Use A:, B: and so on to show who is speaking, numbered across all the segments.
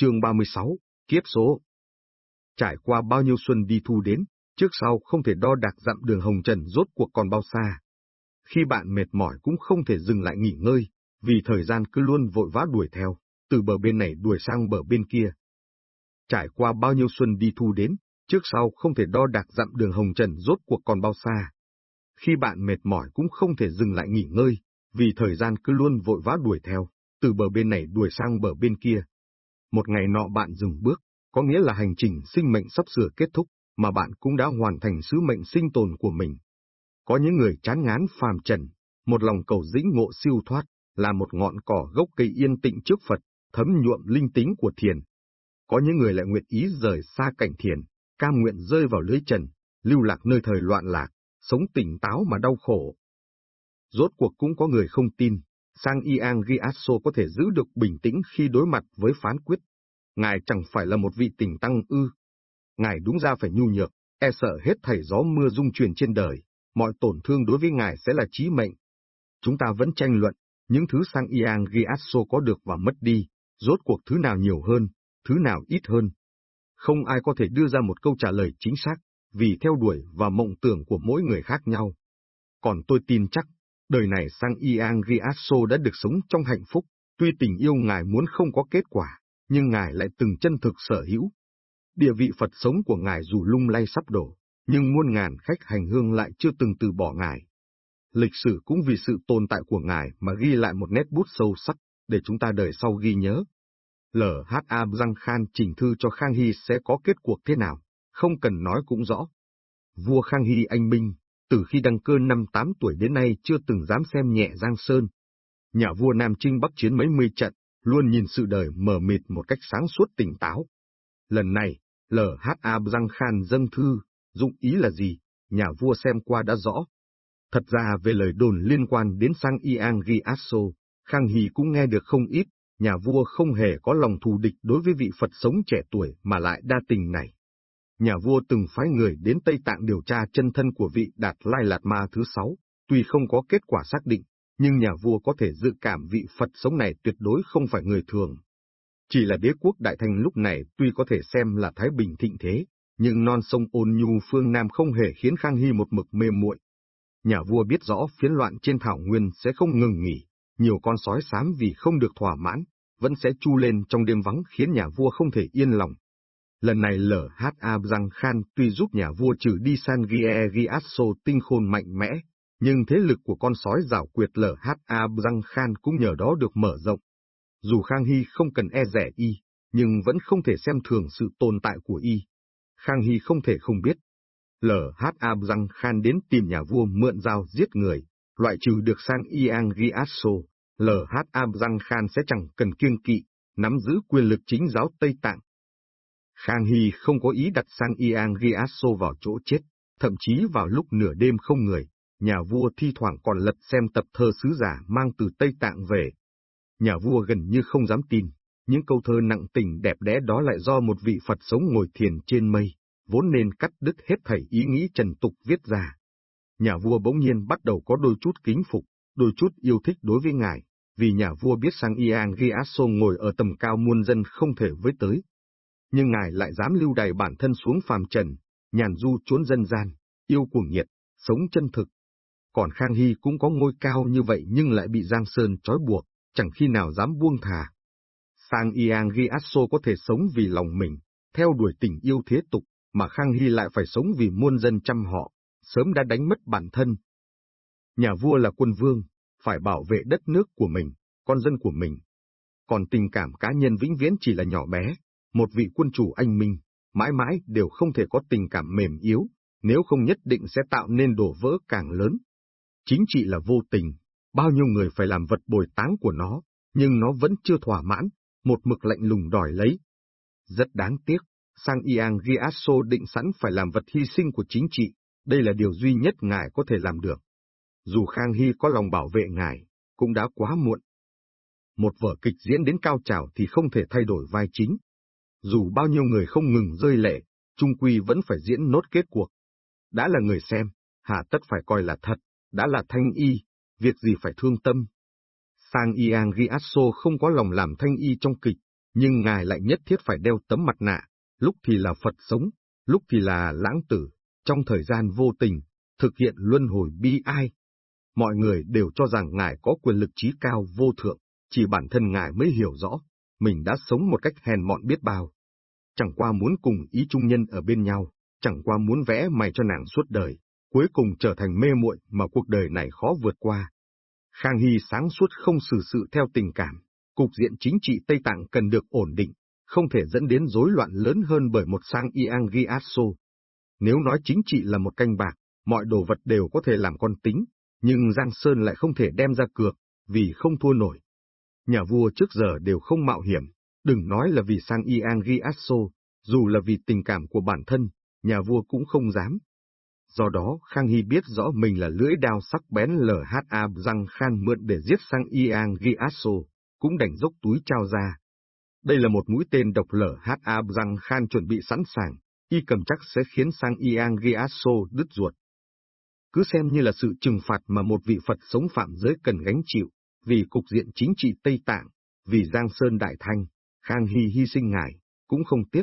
A: Chương 36, Kiếp số Trải qua bao nhiêu xuân đi thu đến, trước sau không thể đo đạc dặm đường hồng trần rốt cuộc còn bao xa. Khi bạn mệt mỏi cũng không thể dừng lại nghỉ ngơi, vì thời gian cứ luôn vội vã đuổi theo, từ bờ bên này đuổi sang bờ bên kia. Trải qua bao nhiêu xuân đi thu đến, trước sau không thể đo đạc dặm đường hồng trần rốt cuộc còn bao xa. Khi bạn mệt mỏi cũng không thể dừng lại nghỉ ngơi, vì thời gian cứ luôn vội vã đuổi theo, từ bờ bên này đuổi sang bờ bên kia. Một ngày nọ bạn dừng bước, có nghĩa là hành trình sinh mệnh sắp sửa kết thúc, mà bạn cũng đã hoàn thành sứ mệnh sinh tồn của mình. Có những người chán ngán phàm trần, một lòng cầu dĩnh ngộ siêu thoát, là một ngọn cỏ gốc cây yên tịnh trước Phật, thấm nhuộm linh tính của thiền. Có những người lại nguyện ý rời xa cảnh thiền, cam nguyện rơi vào lưới trần, lưu lạc nơi thời loạn lạc, sống tỉnh táo mà đau khổ. Rốt cuộc cũng có người không tin, Sang Iang Giasso có thể giữ được bình tĩnh khi đối mặt với phán quyết. Ngài chẳng phải là một vị tình tăng ư. Ngài đúng ra phải nhu nhược, e sợ hết thảy gió mưa dung truyền trên đời, mọi tổn thương đối với ngài sẽ là chí mệnh. Chúng ta vẫn tranh luận, những thứ Sang Iang Giasso có được và mất đi, rốt cuộc thứ nào nhiều hơn, thứ nào ít hơn. Không ai có thể đưa ra một câu trả lời chính xác, vì theo đuổi và mộng tưởng của mỗi người khác nhau. Còn tôi tin chắc, đời này sang Iang Riasso đã được sống trong hạnh phúc, tuy tình yêu Ngài muốn không có kết quả, nhưng Ngài lại từng chân thực sở hữu. Địa vị Phật sống của Ngài dù lung lay sắp đổ, nhưng muôn ngàn khách hành hương lại chưa từng từ bỏ Ngài. Lịch sử cũng vì sự tồn tại của Ngài mà ghi lại một nét bút sâu sắc, để chúng ta đời sau ghi nhớ. L.H.A. Giang Khan trình thư cho Khang Hy sẽ có kết cuộc thế nào, không cần nói cũng rõ. Vua Khang Hy anh Minh, từ khi đăng cơ năm tám tuổi đến nay chưa từng dám xem nhẹ Giang Sơn. Nhà vua Nam Trinh bắc chiến mấy mươi trận, luôn nhìn sự đời mờ mịt một cách sáng suốt tỉnh táo. Lần này, L.H.A. Giang Khan dâng thư, dụng ý là gì, nhà vua xem qua đã rõ. Thật ra về lời đồn liên quan đến sang Iang Giasso, Khang Hy cũng nghe được không ít, nhà vua không hề có lòng thù địch đối với vị Phật sống trẻ tuổi mà lại đa tình này. Nhà vua từng phái người đến Tây Tạng điều tra chân thân của vị Đạt Lai Lạt Ma thứ sáu, tuy không có kết quả xác định, nhưng nhà vua có thể dự cảm vị Phật sống này tuyệt đối không phải người thường. Chỉ là đế quốc Đại Thanh lúc này tuy có thể xem là Thái Bình thịnh thế, nhưng non sông ôn nhu phương Nam không hề khiến Khang Hy một mực mê muội. Nhà vua biết rõ phiến loạn trên thảo nguyên sẽ không ngừng nghỉ, nhiều con sói xám vì không được thỏa mãn, vẫn sẽ chu lên trong đêm vắng khiến nhà vua không thể yên lòng. Lần này LHA Giang Khan tuy giúp nhà vua trừ đi San Gie Giasso tinh khôn mạnh mẽ, nhưng thế lực của con sói rảo quyệt LHA Giang Khan cũng nhờ đó được mở rộng. Dù Khang Hy không cần e rẻ y, nhưng vẫn không thể xem thường sự tồn tại của y. Khang Hy không thể không biết. LHA Giang Khan đến tìm nhà vua mượn dao giết người, loại trừ được San Iang Giasso, LHA Giang Khan sẽ chẳng cần kiêng kỵ, nắm giữ quyền lực chính giáo Tây Tạng. Khang Hy không có ý đặt sang Iang Giasso vào chỗ chết, thậm chí vào lúc nửa đêm không người, nhà vua thi thoảng còn lật xem tập thơ sứ giả mang từ Tây Tạng về. Nhà vua gần như không dám tin, những câu thơ nặng tình đẹp đẽ đó lại do một vị Phật sống ngồi thiền trên mây, vốn nên cắt đứt hết thảy ý nghĩ trần tục viết ra. Nhà vua bỗng nhiên bắt đầu có đôi chút kính phục, đôi chút yêu thích đối với ngài, vì nhà vua biết sang Iang Giasso ngồi ở tầm cao muôn dân không thể với tới, nhưng ngài lại dám lưu đày bản thân xuống phàm trần, nhàn du trốn dân gian, yêu cuồng nhiệt, sống chân thực. Còn Khang Hy cũng có ngôi cao như vậy nhưng lại bị Giang Sơn trói buộc, chẳng khi nào dám buông thả. Sang Iang Giasso có thể sống vì lòng mình, theo đuổi tình yêu thế tục, mà Khang Hy lại phải sống vì muôn dân chăm họ, sớm đã đánh mất bản thân. Nhà vua là quân vương, phải bảo vệ đất nước của mình, con dân của mình. Còn tình cảm cá nhân vĩnh viễn chỉ là nhỏ bé, một vị quân chủ anh minh, mãi mãi đều không thể có tình cảm mềm yếu, nếu không nhất định sẽ tạo nên đổ vỡ càng lớn. Chính trị là vô tình, bao nhiêu người phải làm vật bồi táng của nó, nhưng nó vẫn chưa thỏa mãn, một mực lạnh lùng đòi lấy. Rất đáng tiếc, Sang Iang giaso định sẵn phải làm vật hy sinh của chính trị, đây là điều duy nhất ngài có thể làm được. Dù Khang Hy có lòng bảo vệ ngài, cũng đã quá muộn. Một vở kịch diễn đến cao trào thì không thể thay đổi vai chính, dù bao nhiêu người không ngừng rơi lệ, trung quy vẫn phải diễn nốt kết cuộc. Đã là người xem, hà tất phải coi là thật, đã là thanh y, việc gì phải thương tâm. Sang Iang Giasso không có lòng làm thanh y trong kịch, nhưng ngài lại nhất thiết phải đeo tấm mặt nạ, lúc thì là Phật sống, lúc thì là lãng tử, trong thời gian vô tình, thực hiện luân hồi bi ai. Mọi người đều cho rằng ngài có quyền lực trí cao vô thượng, chỉ bản thân ngài mới hiểu rõ, mình đã sống một cách hèn mọn biết bao. Chẳng qua muốn cùng ý trung nhân ở bên nhau, chẳng qua muốn vẽ mày cho nàng suốt đời, cuối cùng trở thành mê muội mà cuộc đời này khó vượt qua. Khang Hy sáng suốt không xử sự theo tình cảm, cục diện chính trị Tây Tạng cần được ổn định, không thể dẫn đến rối loạn lớn hơn bởi một sang Iang Giasso. Nếu nói chính trị là một canh bạc, mọi đồ vật đều có thể làm con tính, nhưng Giang Sơn lại không thể đem ra cược, vì không thua nổi. Nhà vua trước giờ đều không mạo hiểm, đừng nói là vì sang Iang Giasso, dù là vì tình cảm của bản thân, nhà vua cũng không dám. Do đó, Khang Hy biết rõ mình là lưỡi đao sắc bén LHA răng khan mượn để giết sang Iang Giasso, cũng đành dốc túi trao ra. Đây là một mũi tên độc LHA răng khan chuẩn bị sẵn sàng, y cầm chắc sẽ khiến sang Iang Giasso đứt ruột. Cứ xem như là sự trừng phạt mà một vị Phật sống phạm giới cần gánh chịu, vì cục diện chính trị Tây Tạng, vì Giang Sơn Đại Thanh, Khang Hy hy sinh ngài, cũng không tiếc.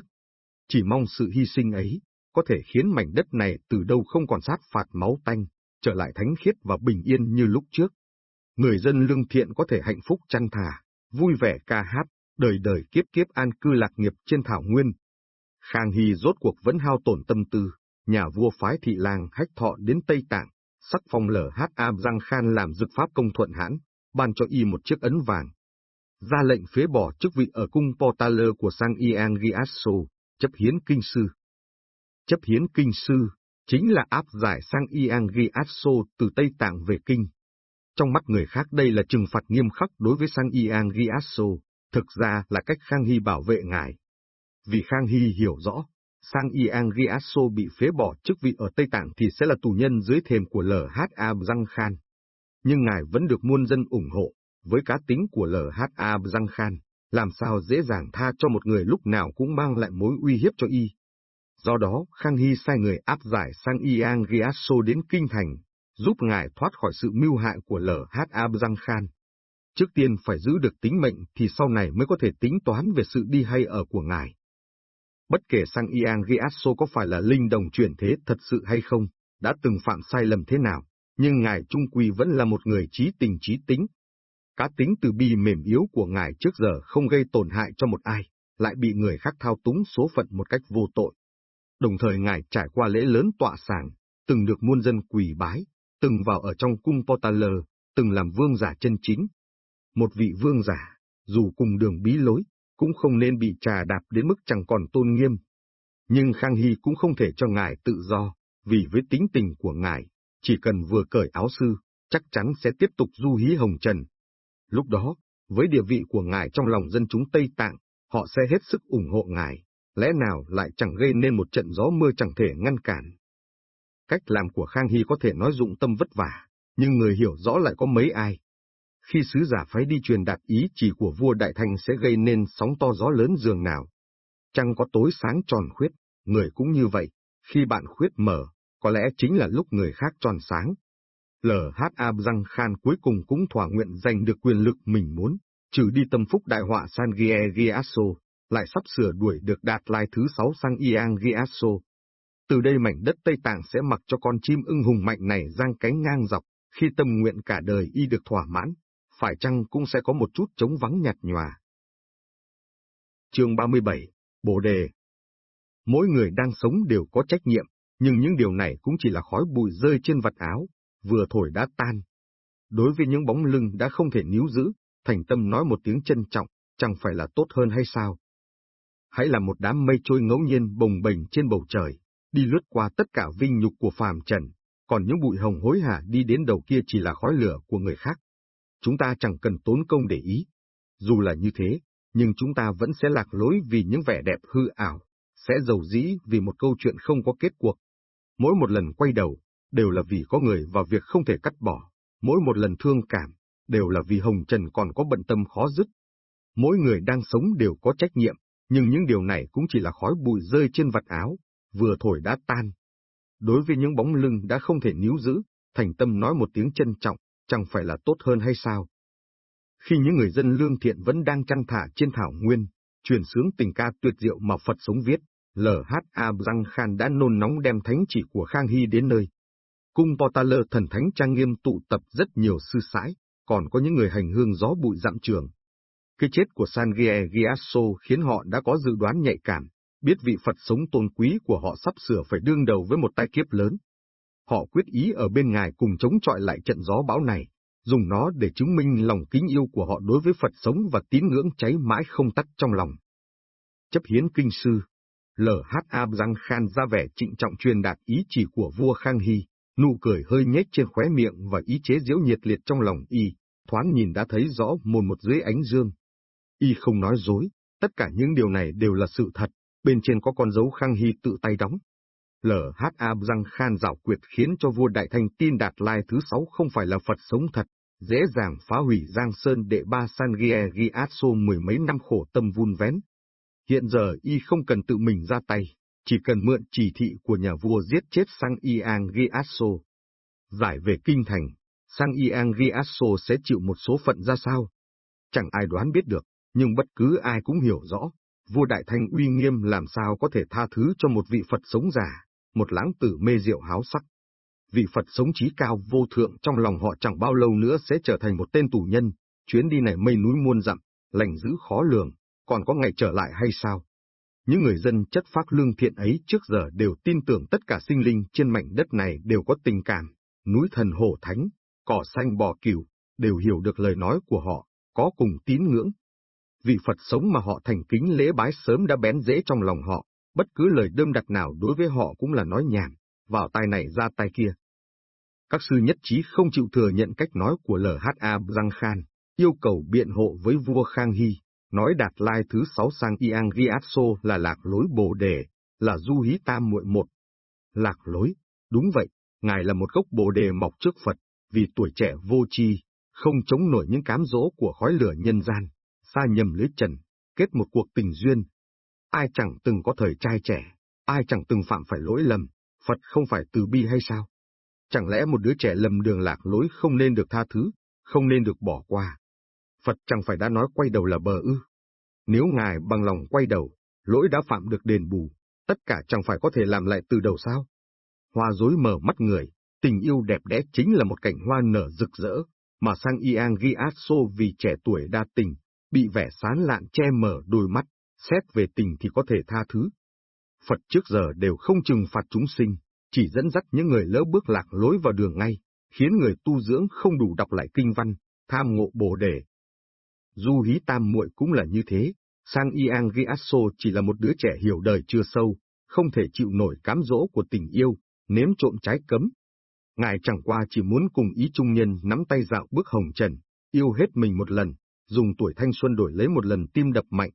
A: Chỉ mong sự hy sinh ấy, có thể khiến mảnh đất này từ đâu không còn sát phạt máu tanh, trở lại thánh khiết và bình yên như lúc trước. Người dân lương thiện có thể hạnh phúc chăn thả, vui vẻ ca hát, đời đời kiếp kiếp an cư lạc nghiệp trên thảo nguyên. Khang Hy rốt cuộc vẫn hao tổn tâm tư, nhà vua phái thị lang hách thọ đến Tây Tạng, sắc phong lở hát am Giang Khan làm dực pháp công thuận hãn, ban cho y một chiếc ấn vàng. Ra lệnh phế bỏ chức vị ở cung Portaler của Sang Iang Giasso, chấp hiến kinh sư chấp hiến kinh sư, chính là áp giải sang Iang Giasso từ Tây Tạng về kinh. Trong mắt người khác đây là trừng phạt nghiêm khắc đối với sang Iang Giasso, thực ra là cách Khang Hy bảo vệ ngài. Vì Khang Hy hiểu rõ, sang Iang Giasso bị phế bỏ chức vị ở Tây Tạng thì sẽ là tù nhân dưới thềm của LHA Giang Khan. Nhưng ngài vẫn được muôn dân ủng hộ, với cá tính của LHA Giang Khan, làm sao dễ dàng tha cho một người lúc nào cũng mang lại mối uy hiếp cho y. Do đó, Khang Hy sai người áp giải sang Iang Giasso đến Kinh Thành, giúp ngài thoát khỏi sự mưu hại của LHA Giang Khan. Trước tiên phải giữ được tính mệnh thì sau này mới có thể tính toán về sự đi hay ở của ngài. Bất kể sang Iang Giasso có phải là linh đồng chuyển thế thật sự hay không, đã từng phạm sai lầm thế nào, nhưng ngài trung quy vẫn là một người trí tình trí tính. Cá tính từ bi mềm yếu của ngài trước giờ không gây tổn hại cho một ai, lại bị người khác thao túng số phận một cách vô tội. Đồng thời ngài trải qua lễ lớn tọa sàng, từng được muôn dân quỳ bái, từng vào ở trong cung Potaler, từng làm vương giả chân chính. Một vị vương giả, dù cùng đường bí lối, cũng không nên bị trà đạp đến mức chẳng còn tôn nghiêm. Nhưng Khang Hy cũng không thể cho ngài tự do, vì với tính tình của ngài, chỉ cần vừa cởi áo sư, chắc chắn sẽ tiếp tục du hí hồng trần. Lúc đó, với địa vị của ngài trong lòng dân chúng Tây Tạng, họ sẽ hết sức ủng hộ ngài, lẽ nào lại chẳng gây nên một trận gió mưa chẳng thể ngăn cản. Cách làm của Khang Hy có thể nói dụng tâm vất vả, nhưng người hiểu rõ lại có mấy ai. Khi sứ giả phái đi truyền đạt ý chỉ của vua Đại Thanh sẽ gây nên sóng to gió lớn dường nào. Trăng có tối sáng tròn khuyết, người cũng như vậy, khi bạn khuyết mở, có lẽ chính là lúc người khác tròn sáng. L.H.A. Răng Khan cuối cùng cũng thỏa nguyện giành được quyền lực mình muốn, trừ đi tâm phúc đại họa San Gie Giasso, lại sắp sửa đuổi được đạt lai thứ sáu sang Iang Giasso. Từ đây mảnh đất Tây Tạng sẽ mặc cho con chim ưng hùng mạnh này giang cánh ngang dọc, khi tâm nguyện cả đời y được thỏa mãn, phải chăng cũng sẽ có một chút trống vắng nhạt nhòa. Chương 37, Bồ Đề Mỗi người đang sống đều có trách nhiệm, nhưng những điều này cũng chỉ là khói bụi rơi trên vật áo, vừa thổi đã tan. Đối với những bóng lưng đã không thể níu giữ, thành tâm nói một tiếng trân trọng, chẳng phải là tốt hơn hay sao? hãy là một đám mây trôi ngẫu nhiên bồng bềnh trên bầu trời, đi lướt qua tất cả vinh nhục của phàm trần, còn những bụi hồng hối hả đi đến đầu kia chỉ là khói lửa của người khác. Chúng ta chẳng cần tốn công để ý. Dù là như thế, nhưng chúng ta vẫn sẽ lạc lối vì những vẻ đẹp hư ảo, sẽ giàu dĩ vì một câu chuyện không có kết cuộc. Mỗi một lần quay đầu, đều là vì có người và việc không thể cắt bỏ, mỗi một lần thương cảm, đều là vì Hồng Trần còn có bận tâm khó dứt. Mỗi người đang sống đều có trách nhiệm, nhưng những điều này cũng chỉ là khói bụi rơi trên vạt áo, vừa thổi đã tan. Đối với những bóng lưng đã không thể níu giữ, thành tâm nói một tiếng trân trọng, chẳng phải là tốt hơn hay sao? Khi những người dân lương thiện vẫn đang chăn thả trên thảo nguyên, truyền sướng tình ca tuyệt diệu mà Phật sống viết, L.H.A. Khan đã nôn nóng đem thánh chỉ của Khang Hy đến nơi. Cung Potala thần thánh trang nghiêm tụ tập rất nhiều sư sãi, còn có những người hành hương gió bụi dặm trường. Cái chết của San Giasso khiến họ đã có dự đoán nhạy cảm, biết vị Phật sống tôn quý của họ sắp sửa phải đương đầu với một tai kiếp lớn. Họ quyết ý ở bên ngài cùng chống chọi lại trận gió bão này, dùng nó để chứng minh lòng kính yêu của họ đối với Phật sống và tín ngưỡng cháy mãi không tắt trong lòng. Chấp hiến kinh sư, L.H.A. Khan ra vẻ trịnh trọng truyền đạt ý chỉ của vua Khang Hy, nụ cười hơi nhếch trên khóe miệng và ý chế diễu nhiệt liệt trong lòng y, thoáng nhìn đã thấy rõ mồn một dưới ánh dương. Y không nói dối, tất cả những điều này đều là sự thật, bên trên có con dấu Khang Hy tự tay đóng. L.H.A. Khan rảo quyệt khiến cho vua Đại Thanh tin Đạt Lai thứ sáu không phải là Phật sống thật, dễ dàng phá hủy Giang Sơn đệ ba San Gie Giasso mười mấy năm khổ tâm vun vén. Hiện giờ y không cần tự mình ra tay, chỉ cần mượn chỉ thị của nhà vua giết chết Sang Iang Giasso. Giải về kinh thành, Sang Iang Giasso sẽ chịu một số phận ra sao? Chẳng ai đoán biết được, nhưng bất cứ ai cũng hiểu rõ, vua Đại Thanh uy nghiêm làm sao có thể tha thứ cho một vị Phật sống giả, một lãng tử mê rượu háo sắc. Vị Phật sống trí cao vô thượng trong lòng họ chẳng bao lâu nữa sẽ trở thành một tên tù nhân, chuyến đi này mây núi muôn dặm, lành dữ khó lường, còn có ngày trở lại hay sao? Những người dân chất phác lương thiện ấy trước giờ đều tin tưởng tất cả sinh linh trên mảnh đất này đều có tình cảm, núi thần hổ thánh, cỏ xanh bò cừu, đều hiểu được lời nói của họ, có cùng tín ngưỡng, vị Phật sống mà họ thành kính lễ bái sớm đã bén dễ trong lòng họ, bất cứ lời đơm đặt nào đối với họ cũng là nói nhảm, vào tai này ra tai kia. Các sư nhất trí không chịu thừa nhận cách nói của LHA Giang Khan, yêu cầu biện hộ với vua Khang Hy, nói Đạt Lai thứ sáu sang Iang Riatso là lạc lối bồ đề, là du hí tam muội một. Lạc lối, đúng vậy, ngài là một gốc bồ đề mọc trước Phật, vì tuổi trẻ vô tri, không chống nổi những cám dỗ của khói lửa nhân gian xa nhầm lưới trần, kết một cuộc tình duyên. Ai chẳng từng có thời trai trẻ, ai chẳng từng phạm phải lỗi lầm, Phật không phải từ bi hay sao? Chẳng lẽ một đứa trẻ lầm đường lạc lối không nên được tha thứ, không nên được bỏ qua? Phật chẳng phải đã nói quay đầu là bờ ư? Nếu Ngài bằng lòng quay đầu, lỗi đã phạm được đền bù, tất cả chẳng phải có thể làm lại từ đầu sao? Hoa dối mở mắt người, tình yêu đẹp đẽ chính là một cảnh hoa nở rực rỡ, mà sang Iang Giasso vì trẻ tuổi đa tình, bị vẻ sán lạn che mở đôi mắt, xét về tình thì có thể tha thứ. Phật trước giờ đều không trừng phạt chúng sinh, chỉ dẫn dắt những người lỡ bước lạc lối vào đường ngay, khiến người tu dưỡng không đủ đọc lại kinh văn, tham ngộ bồ đề. Du hí tam muội cũng là như thế, sang Iang Giasso chỉ là một đứa trẻ hiểu đời chưa sâu, không thể chịu nổi cám dỗ của tình yêu, nếm trộm trái cấm. Ngài chẳng qua chỉ muốn cùng ý trung nhân nắm tay dạo bước hồng trần, yêu hết mình một lần, dùng tuổi thanh xuân đổi lấy một lần tim đập mạnh.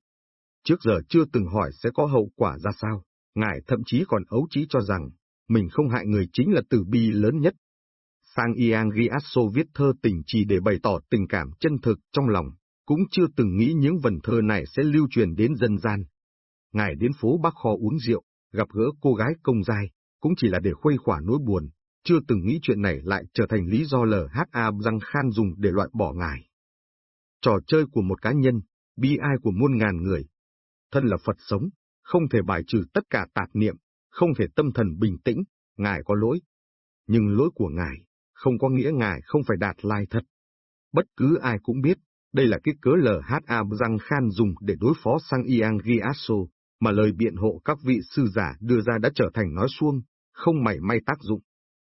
A: Trước giờ chưa từng hỏi sẽ có hậu quả ra sao, ngài thậm chí còn ấu trí cho rằng, mình không hại người chính là tử bi lớn nhất. Sang Iang Giasso viết thơ tình chỉ để bày tỏ tình cảm chân thực trong lòng, cũng chưa từng nghĩ những vần thơ này sẽ lưu truyền đến dân gian. Ngài đến phố Bắc Kho uống rượu, gặp gỡ cô gái công giai, cũng chỉ là để khuây khỏa nỗi buồn, chưa từng nghĩ chuyện này lại trở thành lý do LHA răng khan dùng để loại bỏ ngài trò chơi của một cá nhân, bi ai của muôn ngàn người. Thân là Phật sống, không thể bài trừ tất cả tạp niệm, không thể tâm thần bình tĩnh, Ngài có lỗi. Nhưng lỗi của Ngài, không có nghĩa Ngài không phải đạt lai thật. Bất cứ ai cũng biết, đây là cái cớ LHA Răng Khan dùng để đối phó sang Iang Giasso, mà lời biện hộ các vị sư giả đưa ra đã trở thành nói suông, không mảy may tác dụng.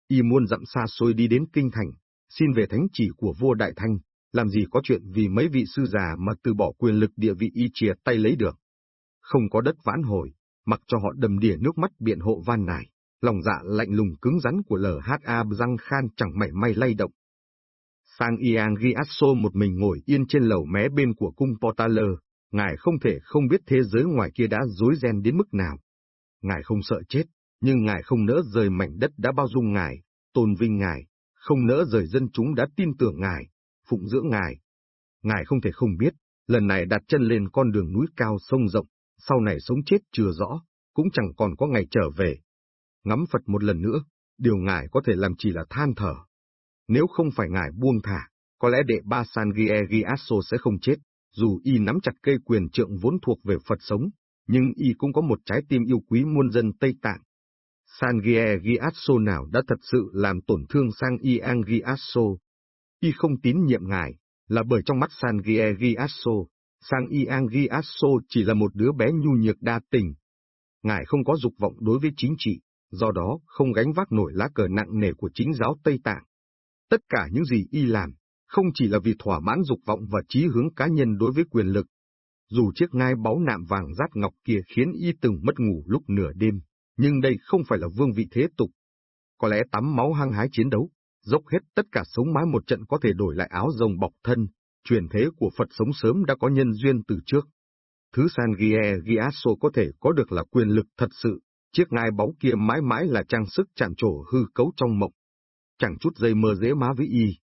A: Y muôn dặm xa xôi đi đến kinh thành, xin về thánh chỉ của vua Đại Thanh, làm gì có chuyện vì mấy vị sư già mà từ bỏ quyền lực địa vị y chia tay lấy được. Không có đất vãn hồi, mặc cho họ đầm đìa nước mắt biện hộ van nài, lòng dạ lạnh lùng cứng rắn của LHA răng khan chẳng mảy may lay động. Sang Iang Giasso một mình ngồi yên trên lầu mé bên của cung Portaler, ngài không thể không biết thế giới ngoài kia đã rối ren đến mức nào. Ngài không sợ chết, nhưng ngài không nỡ rời mảnh đất đã bao dung ngài, tôn vinh ngài, không nỡ rời dân chúng đã tin tưởng ngài, phụng dưỡng ngài. Ngài không thể không biết, lần này đặt chân lên con đường núi cao sông rộng, sau này sống chết chưa rõ, cũng chẳng còn có ngày trở về. Ngắm Phật một lần nữa, điều ngài có thể làm chỉ là than thở. Nếu không phải ngài buông thả, có lẽ đệ ba San Gie Giasso sẽ không chết, Dù y nắm chặt cây quyền trượng vốn thuộc về Phật sống, nhưng y cũng có một trái tim yêu quý muôn dân Tây Tạng. San Giasso nào đã thật sự làm tổn thương sang Iang Giasso. Y không tín nhiệm ngài, là bởi trong mắt San Giasso, sang Iang Giasso chỉ là một đứa bé nhu nhược đa tình. Ngài không có dục vọng đối với chính trị, do đó không gánh vác nổi lá cờ nặng nề của chính giáo Tây Tạng. Tất cả những gì y làm, không chỉ là vì thỏa mãn dục vọng và trí hướng cá nhân đối với quyền lực. Dù chiếc ngai báu nạm vàng rát ngọc kia khiến y từng mất ngủ lúc nửa đêm, nhưng đây không phải là vương vị thế tục. Có lẽ tắm máu hăng hái chiến đấu, dốc hết tất cả sống mái một trận có thể đổi lại áo rồng bọc thân, truyền thế của Phật sống sớm đã có nhân duyên từ trước. Thứ San Gie Giasso có thể có được là quyền lực thật sự, chiếc ngai báu kia mãi mãi là trang sức chạm trổ hư cấu trong mộng. Chẳng chút dây mơ dễ má với y,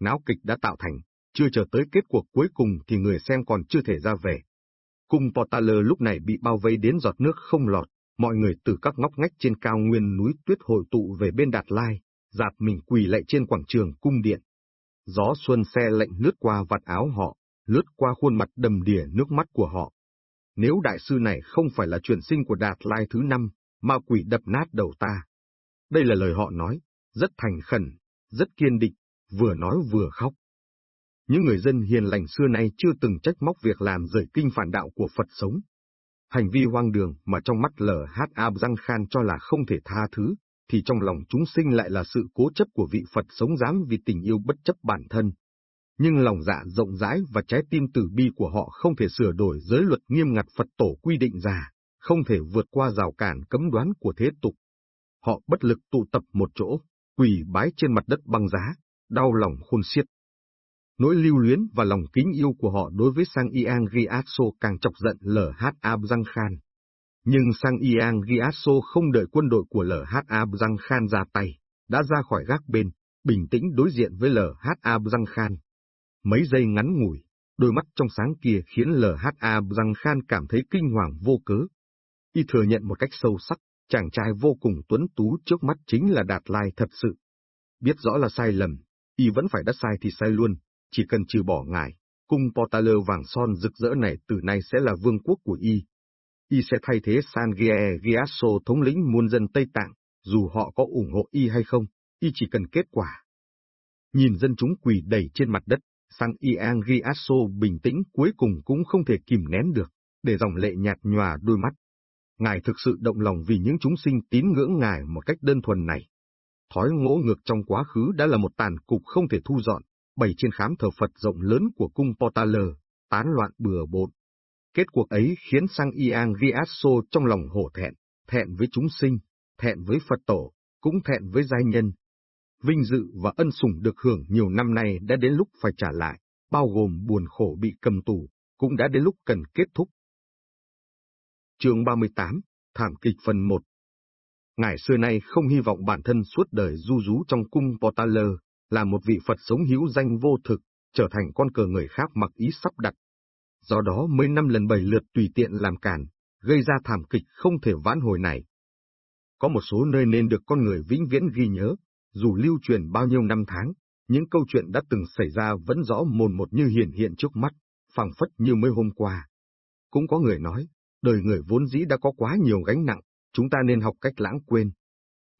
A: náo kịch đã tạo thành, chưa chờ tới kết cuộc cuối cùng thì người xem còn chưa thể ra về. Cung Portaler lúc này bị bao vây đến giọt nước không lọt, mọi người từ các ngóc ngách trên cao nguyên núi tuyết hội tụ về bên Đạt Lai, dạt mình quỳ lạy trên quảng trường cung điện. Gió xuân xe lạnh lướt qua vạt áo họ, lướt qua khuôn mặt đầm đìa nước mắt của họ. Nếu đại sư này không phải là chuyển sinh của Đạt Lai thứ năm, ma quỷ đập nát đầu ta. Đây là lời họ nói, rất thành khẩn, rất kiên định, vừa nói vừa khóc. Những người dân hiền lành xưa nay chưa từng trách móc việc làm rời kinh phản đạo của Phật sống. Hành vi hoang đường mà trong mắt LHA răng Khan cho là không thể tha thứ, thì trong lòng chúng sinh lại là sự cố chấp của vị Phật sống dám vì tình yêu bất chấp bản thân. Nhưng lòng dạ rộng rãi và trái tim tử bi của họ không thể sửa đổi giới luật nghiêm ngặt Phật tổ quy định ra, không thể vượt qua rào cản cấm đoán của thế tục. Họ bất lực tụ tập một chỗ, quỳ bái trên mặt đất băng giá, đau lòng khôn xiết. Nỗi lưu luyến và lòng kính yêu của họ đối với Sang Iang Giasso càng chọc giận LH Giang Khan. Nhưng Sang Iang Giasso không đợi quân đội của LH Giang Khan ra tay, đã ra khỏi gác bên, bình tĩnh đối diện với LH Giang Khan. Mấy giây ngắn ngủi, đôi mắt trong sáng kia khiến LH Giang Khan cảm thấy kinh hoàng vô cớ. Y thừa nhận một cách sâu sắc, chàng trai vô cùng tuấn tú trước mắt chính là Đạt Lai thật sự. Biết rõ là sai lầm, y vẫn phải đã sai thì sai luôn, chỉ cần trừ bỏ ngài, cung Portaler vàng son rực rỡ này từ nay sẽ là vương quốc của y. Y sẽ thay thế San Gie Giasso thống lĩnh muôn dân Tây Tạng, dù họ có ủng hộ y hay không, y chỉ cần kết quả. Nhìn dân chúng quỳ đầy trên mặt đất, sang Iang Giasso bình tĩnh cuối cùng cũng không thể kìm nén được, để dòng lệ nhạt nhòa đôi mắt. Ngài thực sự động lòng vì những chúng sinh tín ngưỡng Ngài một cách đơn thuần này. Thói ngỗ ngược trong quá khứ đã là một tàn cục không thể thu dọn, bày trên khám thờ Phật rộng lớn của cung Portaler, tán loạn bừa bộn. Kết cuộc ấy khiến sang Iang Riasso trong lòng hổ thẹn, thẹn với chúng sinh, thẹn với Phật tổ, cũng thẹn với giai nhân. Vinh dự và ân sủng được hưởng nhiều năm nay đã đến lúc phải trả lại, bao gồm buồn khổ bị cầm tù, cũng đã đến lúc cần kết thúc chương 38, Thảm kịch phần 1 Ngài xưa nay không hy vọng bản thân suốt đời du rú trong cung Portaler, là một vị Phật sống hữu danh vô thực, trở thành con cờ người khác mặc ý sắp đặt. Do đó mới năm lần bảy lượt tùy tiện làm cản, gây ra thảm kịch không thể vãn hồi này. Có một số nơi nên được con người vĩnh viễn ghi nhớ, dù lưu truyền bao nhiêu năm tháng, những câu chuyện đã từng xảy ra vẫn rõ mồn một như hiển hiện trước mắt, phẳng phất như mới hôm qua. Cũng có người nói, đời người vốn dĩ đã có quá nhiều gánh nặng, chúng ta nên học cách lãng quên.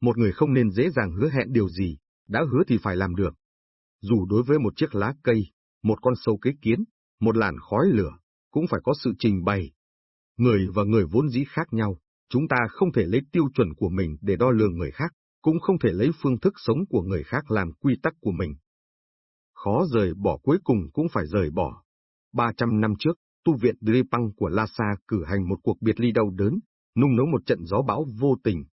A: Một người không nên dễ dàng hứa hẹn điều gì, đã hứa thì phải làm được. Dù đối với một chiếc lá cây, một con sâu kế kiến, một làn khói lửa, cũng phải có sự trình bày. Người và người vốn dĩ khác nhau, chúng ta không thể lấy tiêu chuẩn của mình để đo lường người khác, cũng không thể lấy phương thức sống của người khác làm quy tắc của mình. Khó rời bỏ cuối cùng cũng phải rời bỏ. 300 năm trước, tu viện Dripang của Lhasa cử hành một cuộc biệt ly đau đớn, nung nấu một trận gió bão vô tình.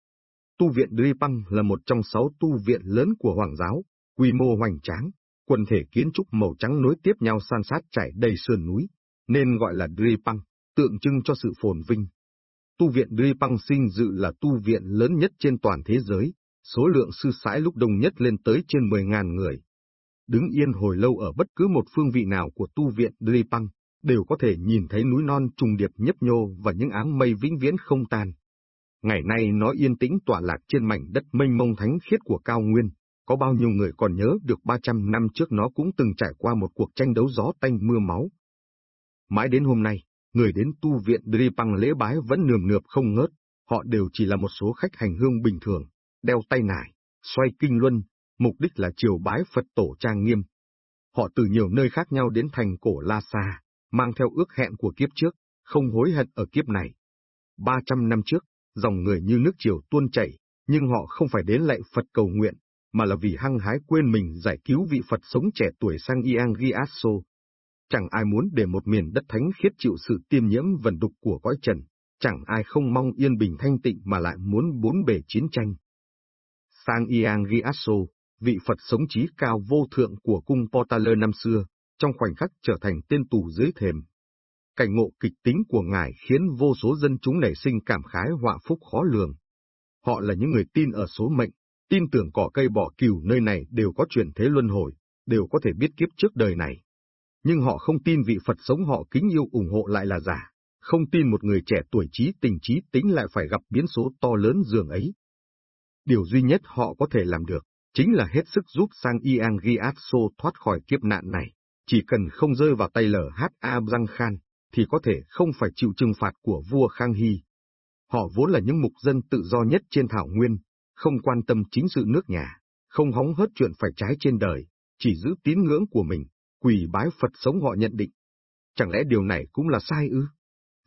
A: Tu viện Dripang là một trong sáu tu viện lớn của Hoàng giáo, quy mô hoành tráng, quần thể kiến trúc màu trắng nối tiếp nhau san sát trải đầy sườn núi, nên gọi là Dripang, tượng trưng cho sự phồn vinh. Tu viện Dripang sinh dự là tu viện lớn nhất trên toàn thế giới, số lượng sư sãi lúc đông nhất lên tới trên 10.000 người. Đứng yên hồi lâu ở bất cứ một phương vị nào của tu viện Dripang, đều có thể nhìn thấy núi non trùng điệp nhấp nhô và những áng mây vĩnh viễn không tan. Ngày nay nó yên tĩnh tỏa lạc trên mảnh đất mênh mông thánh khiết của cao nguyên, có bao nhiêu người còn nhớ được 300 năm trước nó cũng từng trải qua một cuộc tranh đấu gió tanh mưa máu. Mãi đến hôm nay, người đến tu viện Dripang lễ bái vẫn nườm nượp không ngớt, họ đều chỉ là một số khách hành hương bình thường, đeo tay nải, xoay kinh luân, mục đích là triều bái Phật tổ trang nghiêm. Họ từ nhiều nơi khác nhau đến thành cổ La Sa, mang theo ước hẹn của kiếp trước, không hối hận ở kiếp này. 300 năm trước, dòng người như nước triều tuôn chảy, nhưng họ không phải đến lạy Phật cầu nguyện, mà là vì hăng hái quên mình giải cứu vị Phật sống trẻ tuổi sang Iang Giasso. Chẳng ai muốn để một miền đất thánh khiết chịu sự tiêm nhiễm vần đục của cõi trần, chẳng ai không mong yên bình thanh tịnh mà lại muốn bốn bề chiến tranh. Sang Iang Giasso, vị Phật sống trí cao vô thượng của cung Portaler năm xưa, trong khoảnh khắc trở thành tên tù dưới thềm. Cảnh ngộ kịch tính của ngài khiến vô số dân chúng nảy sinh cảm khái họa phúc khó lường. Họ là những người tin ở số mệnh, tin tưởng cỏ cây bỏ cừu nơi này đều có chuyện thế luân hồi, đều có thể biết kiếp trước đời này. Nhưng họ không tin vị Phật sống họ kính yêu ủng hộ lại là giả, không tin một người trẻ tuổi trí tình trí tính lại phải gặp biến số to lớn dường ấy. Điều duy nhất họ có thể làm được, chính là hết sức giúp sang Iang Giatso thoát khỏi kiếp nạn này. Chỉ cần không rơi vào tay LHA Răng Khan, thì có thể không phải chịu trừng phạt của vua Khang Hy. Họ vốn là những mục dân tự do nhất trên thảo nguyên, không quan tâm chính sự nước nhà, không hóng hớt chuyện phải trái trên đời, chỉ giữ tín ngưỡng của mình, quỳ bái Phật sống họ nhận định. Chẳng lẽ điều này cũng là sai ư?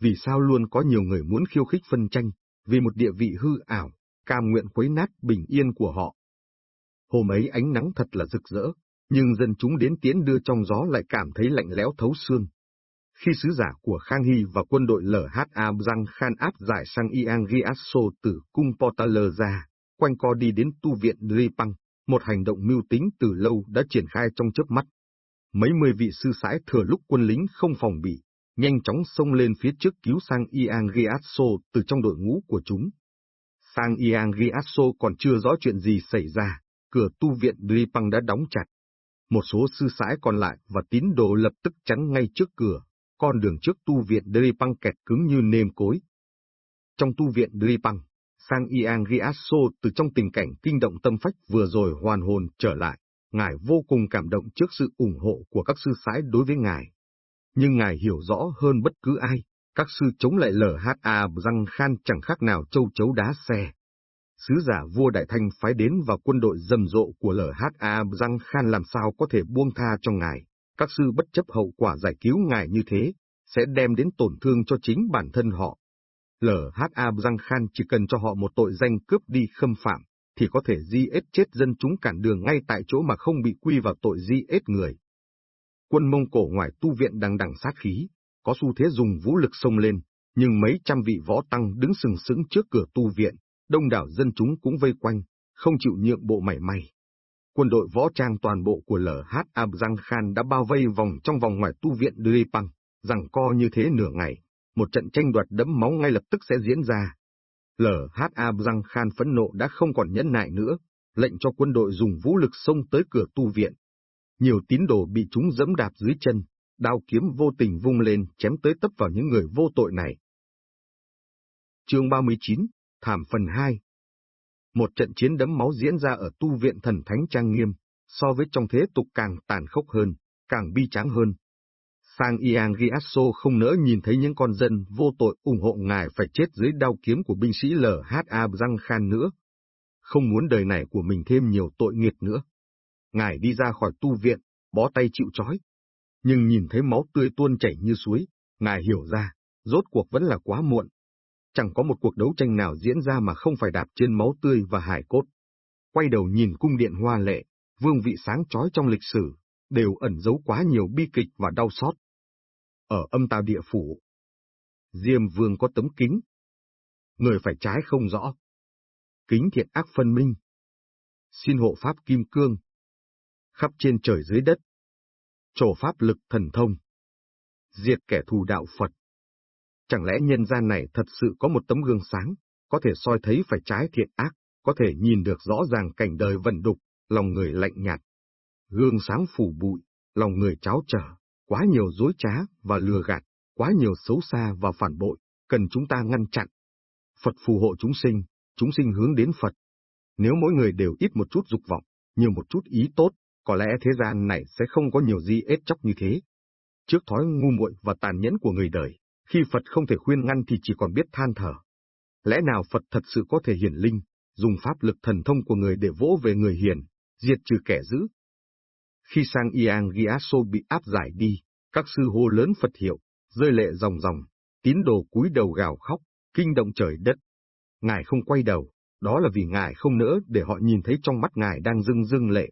A: Vì sao luôn có nhiều người muốn khiêu khích phân tranh, vì một địa vị hư ảo, cam nguyện quấy nát bình yên của họ? Hôm ấy ánh nắng thật là rực rỡ, nhưng dân chúng đến tiến đưa trong gió lại cảm thấy lạnh lẽo thấu xương. Khi sứ giả của Khang Hy và quân đội LHA Giang Khan áp giải sang Iang Giasso từ cung Potala ra, quanh co đi đến tu viện Dripang, một hành động mưu tính từ lâu đã triển khai trong chớp mắt. Mấy mươi vị sư sãi thừa lúc quân lính không phòng bị, nhanh chóng xông lên phía trước cứu sang Iang Giasso từ trong đội ngũ của chúng. Sang Iang Giasso còn chưa rõ chuyện gì xảy ra, cửa tu viện Dripang đã đóng chặt. Một số sư sãi còn lại và tín đồ lập tức chắn ngay trước cửa, con đường trước tu viện Dripang kẹt cứng như nêm cối. Trong tu viện Dripang, Sang Iang Riasso từ trong tình cảnh kinh động tâm phách vừa rồi hoàn hồn trở lại, ngài vô cùng cảm động trước sự ủng hộ của các sư sãi đối với ngài. Nhưng ngài hiểu rõ hơn bất cứ ai, các sư chống lại LHA răng khan chẳng khác nào châu chấu đá xe. Sứ giả vua Đại Thanh phái đến và quân đội rầm rộ của LHA răng khan làm sao có thể buông tha cho ngài, các sư bất chấp hậu quả giải cứu ngài như thế, sẽ đem đến tổn thương cho chính bản thân họ. LHA Giang Khan chỉ cần cho họ một tội danh cướp đi khâm phạm, thì có thể di ết chết dân chúng cản đường ngay tại chỗ mà không bị quy vào tội di ết người. Quân Mông Cổ ngoài tu viện đang đằng sát khí, có xu thế dùng vũ lực xông lên, nhưng mấy trăm vị võ tăng đứng sừng sững trước cửa tu viện, đông đảo dân chúng cũng vây quanh, không chịu nhượng bộ mảy may. Quân đội võ trang toàn bộ của LH Abzang Khan đã bao vây vòng trong vòng ngoài tu viện Dripang, rằng co như thế nửa ngày, một trận tranh đoạt đẫm máu ngay lập tức sẽ diễn ra. LHA Abzang Khan phẫn nộ đã không còn nhẫn nại nữa, lệnh cho quân đội dùng vũ lực xông tới cửa tu viện. Nhiều tín đồ bị chúng dẫm đạp dưới chân, đao kiếm vô tình vung lên chém tới tấp vào những người vô tội này. Chương 39, Thảm phần 2 Một trận chiến đẫm máu diễn ra ở tu viện thần thánh trang nghiêm, so với trong thế tục càng tàn khốc hơn, càng bi tráng hơn, Sang Iang Giasso không nỡ nhìn thấy những con dân vô tội ủng hộ ngài phải chết dưới đao kiếm của binh sĩ LHA Răng Khan nữa. Không muốn đời này của mình thêm nhiều tội nghiệt nữa. Ngài đi ra khỏi tu viện, bó tay chịu trói. Nhưng nhìn thấy máu tươi tuôn chảy như suối, ngài hiểu ra, rốt cuộc vẫn là quá muộn. Chẳng có một cuộc đấu tranh nào diễn ra mà không phải đạp trên máu tươi và hải cốt. Quay đầu nhìn cung điện hoa lệ, vương vị sáng chói trong lịch sử, đều ẩn giấu quá nhiều bi kịch và đau xót ở âm tào địa phủ. Diêm vương có tấm kính. Người phải trái không rõ. Kính thiện ác phân minh. Xin hộ pháp kim cương. Khắp trên trời dưới đất. Trổ pháp lực thần thông. Diệt kẻ thù đạo Phật. Chẳng lẽ nhân gian này thật sự có một tấm gương sáng, có thể soi thấy phải trái thiện ác, có thể nhìn được rõ ràng cảnh đời vần đục, lòng người lạnh nhạt. Gương sáng phủ bụi, lòng người cháo trở quá nhiều dối trá và lừa gạt, quá nhiều xấu xa và phản bội, cần chúng ta ngăn chặn. Phật phù hộ chúng sinh, chúng sinh hướng đến Phật. Nếu mỗi người đều ít một chút dục vọng, nhiều một chút ý tốt, có lẽ thế gian này sẽ không có nhiều gì ết chóc như thế. trước thói ngu muội và tàn nhẫn của người đời, khi Phật không thể khuyên ngăn thì chỉ còn biết than thở. Lẽ nào Phật thật sự có thể hiển linh, dùng pháp lực thần thông của người để vỗ về người hiền, diệt trừ kẻ dữ? Khi sang Iang Giaso bị áp giải đi, các sư hô lớn Phật hiệu, rơi lệ ròng ròng, tín đồ cúi đầu gào khóc, kinh động trời đất. Ngài không quay đầu, đó là vì Ngài không nỡ để họ nhìn thấy trong mắt Ngài đang rưng rưng lệ.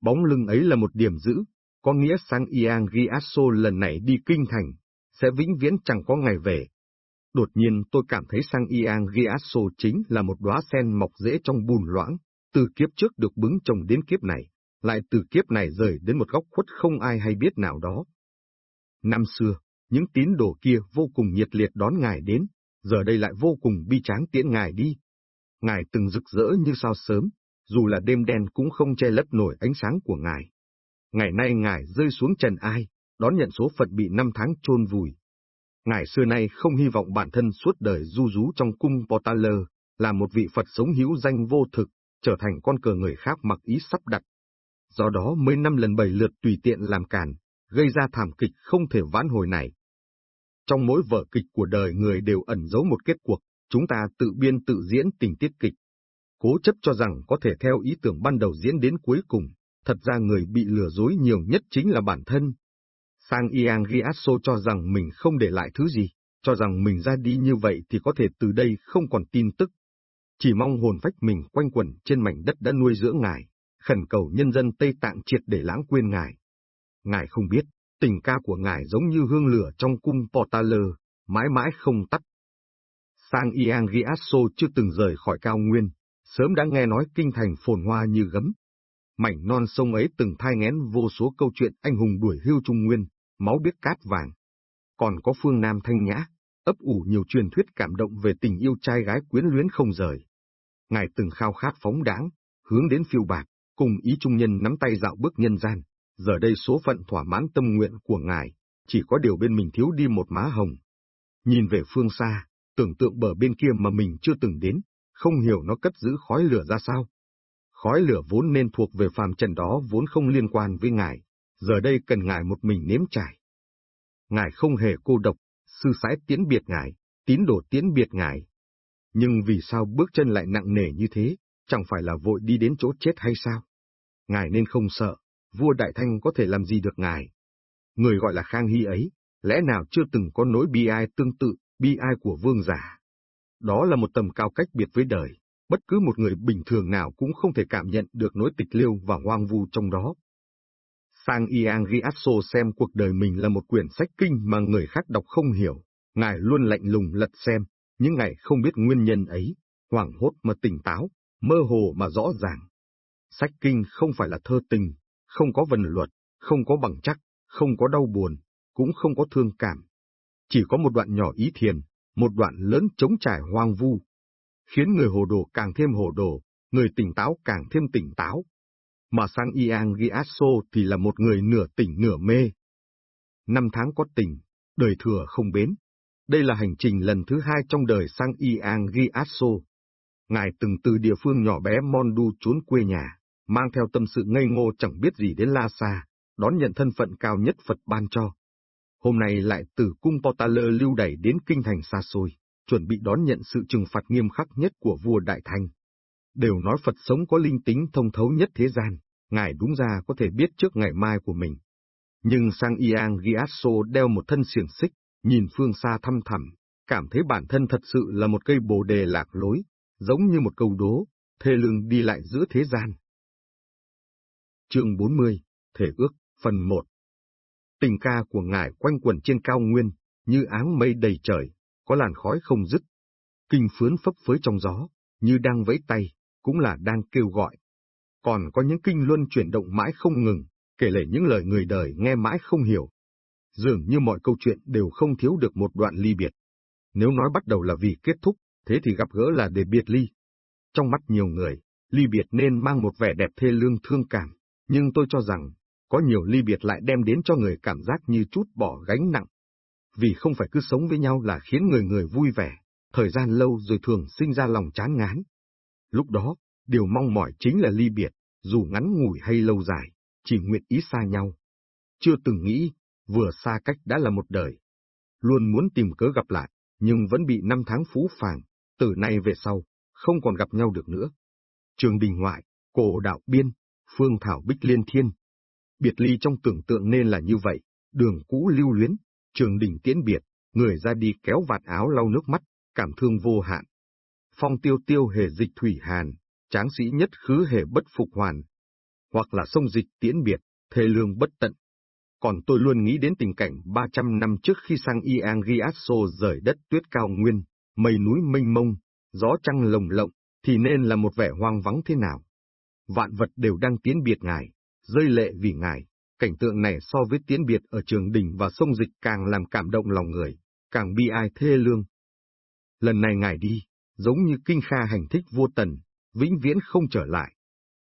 A: Bóng lưng ấy là một điểm giữ, có nghĩa sang Iang Giaso lần này đi kinh thành, sẽ vĩnh viễn chẳng có ngày về. Đột nhiên tôi cảm thấy sang Iang Giaso chính là một đóa sen mọc rễ trong bùn loãng, từ kiếp trước được bứng trồng đến kiếp này, lại từ kiếp này rời đến một góc khuất không ai hay biết nào đó. Năm xưa, những tín đồ kia vô cùng nhiệt liệt đón Ngài đến, giờ đây lại vô cùng bi tráng tiễn Ngài đi. Ngài từng rực rỡ như sao sớm, dù là đêm đen cũng không che lấp nổi ánh sáng của Ngài. Ngày nay Ngài rơi xuống trần ai, đón nhận số phận bị năm tháng chôn vùi. Ngài xưa nay không hy vọng bản thân suốt đời du rú trong cung Potaler, là một vị Phật sống hữu danh vô thực, trở thành con cờ người khác mặc ý sắp đặt. Do đó mới năm lần bảy lượt tùy tiện làm càn, gây ra thảm kịch không thể vãn hồi này. Trong mỗi vở kịch của đời người đều ẩn giấu một kết cuộc, chúng ta tự biên tự diễn tình tiết kịch. Cố chấp cho rằng có thể theo ý tưởng ban đầu diễn đến cuối cùng, thật ra người bị lừa dối nhiều nhất chính là bản thân. Sang Yang Giasso cho rằng mình không để lại thứ gì, cho rằng mình ra đi như vậy thì có thể từ đây không còn tin tức. Chỉ mong hồn phách mình quanh quẩn trên mảnh đất đã nuôi dưỡng ngài, khẩn cầu nhân dân Tây Tạng triệt để lãng quên ngài. Ngài không biết, tình ca của ngài giống như hương lửa trong cung Portaler, mãi mãi không tắt. Sang Yang Giasso chưa từng rời khỏi cao nguyên, sớm đã nghe nói kinh thành phồn hoa như gấm. Mảnh non sông ấy từng thai ngén vô số câu chuyện anh hùng đuổi hưu trung nguyên, máu biết cát vàng. Còn có phương Nam thanh nhã, ấp ủ nhiều truyền thuyết cảm động về tình yêu trai gái quyến luyến không rời. Ngài từng khao khát phóng đáng, hướng đến phiêu bạc, cùng ý trung nhân nắm tay dạo bước nhân gian, giờ đây số phận thỏa mãn tâm nguyện của ngài, chỉ có điều bên mình thiếu đi một má hồng. Nhìn về phương xa, tưởng tượng bờ bên kia mà mình chưa từng đến, không hiểu nó cất giữ khói lửa ra sao. Khói lửa vốn nên thuộc về phàm trần đó vốn không liên quan với ngài, giờ đây cần ngài một mình nếm trải. Ngài không hề cô độc, sư sãi tiến biệt ngài, tín đồ tiến biệt ngài. Nhưng vì sao bước chân lại nặng nề như thế, chẳng phải là vội đi đến chỗ chết hay sao? Ngài nên không sợ, vua Đại Thanh có thể làm gì được ngài. Người gọi là Khang Hy ấy, lẽ nào chưa từng có nỗi bi ai tương tự, bi ai của vương giả. Đó là một tầm cao cách biệt với đời, bất cứ một người bình thường nào cũng không thể cảm nhận được nỗi tịch liêu và hoang vu trong đó. Tang Yang Riasso xem cuộc đời mình là một quyển sách kinh mà người khác đọc không hiểu, ngài luôn lạnh lùng lật xem, những ngày không biết nguyên nhân ấy, hoảng hốt mà tỉnh táo, mơ hồ mà rõ ràng. Sách kinh không phải là thơ tình, không có vần luật, không có bằng chắc, không có đau buồn, cũng không có thương cảm. Chỉ có một đoạn nhỏ ý thiền, một đoạn lớn trống trải hoang vu, khiến người hồ đồ càng thêm hồ đồ, người tỉnh táo càng thêm tỉnh táo. Mà sang Iang Giasso thì là một người nửa tỉnh nửa mê. Năm tháng có tỉnh, đời thừa không bến. Đây là hành trình lần thứ hai trong đời sang Iang Giasso. Ngài từng từ địa phương nhỏ bé Mondu trốn quê nhà, mang theo tâm sự ngây ngô chẳng biết gì đến Lhasa, đón nhận thân phận cao nhất Phật ban cho. Hôm nay lại từ cung Potala lưu đẩy đến kinh thành xa xôi, chuẩn bị đón nhận sự trừng phạt nghiêm khắc nhất của vua Đại Thanh. Đều nói Phật sống có linh tính thông thấu nhất thế gian, ngài đúng ra có thể biết trước ngày mai của mình. Nhưng sang Iang Giasso đeo một thân xiềng xích, nhìn phương xa thăm thẳm, cảm thấy bản thân thật sự là một cây bồ đề lạc lối, giống như một câu đố, thê lương đi lại giữa thế gian. Chương 40, Thể ước, phần 1 Tình ca của ngài quanh quẩn trên cao nguyên, như áng mây đầy trời, có làn khói không dứt. Kinh phướn phấp phới trong gió, như đang vẫy tay, cũng là đang kêu gọi. Còn có những kinh luân chuyển động mãi không ngừng, kể lể những lời người đời nghe mãi không hiểu. Dường như mọi câu chuyện đều không thiếu được một đoạn ly biệt. Nếu nói bắt đầu là vì kết thúc, thế thì gặp gỡ là để biệt ly. Trong mắt nhiều người, ly biệt nên mang một vẻ đẹp thê lương thương cảm, nhưng tôi cho rằng, có nhiều ly biệt lại đem đến cho người cảm giác như chút bỏ gánh nặng. Vì không phải cứ sống với nhau là khiến người người vui vẻ, thời gian lâu rồi thường sinh ra lòng chán ngán. Lúc đó, điều mong mỏi chính là ly biệt, dù ngắn ngủi hay lâu dài, chỉ nguyện ý xa nhau. Chưa từng nghĩ, vừa xa cách đã là một đời. Luôn muốn tìm cớ gặp lại, nhưng vẫn bị năm tháng phú phàng, từ nay về sau, không còn gặp nhau được nữa. Trường đình ngoại, cổ đạo biên, phương thảo bích liên thiên. Biệt ly trong tưởng tượng nên là như vậy, đường cũ lưu luyến, trường đình tiễn biệt, người ra đi kéo vạt áo lau nước mắt, cảm thương vô hạn. Phong tiêu tiêu hề dịch thủy hàn, tráng sĩ nhất khứ hề bất phục hoàn. Hoặc là sông dịch tiễn biệt, thê lương bất tận. Còn tôi luôn nghĩ đến tình cảnh 300 năm trước khi sang Iang Giasso rời đất tuyết cao nguyên, mây núi mênh mông, gió trăng lồng lộng, thì nên là một vẻ hoang vắng thế nào. Vạn vật đều đang tiến biệt ngài, rơi lệ vì ngài, cảnh tượng này so với tiến biệt ở trường đình và sông dịch càng làm cảm động lòng người, càng bi ai thê lương. Lần này ngài đi, giống như kinh kha hành thích vô tần, vĩnh viễn không trở lại.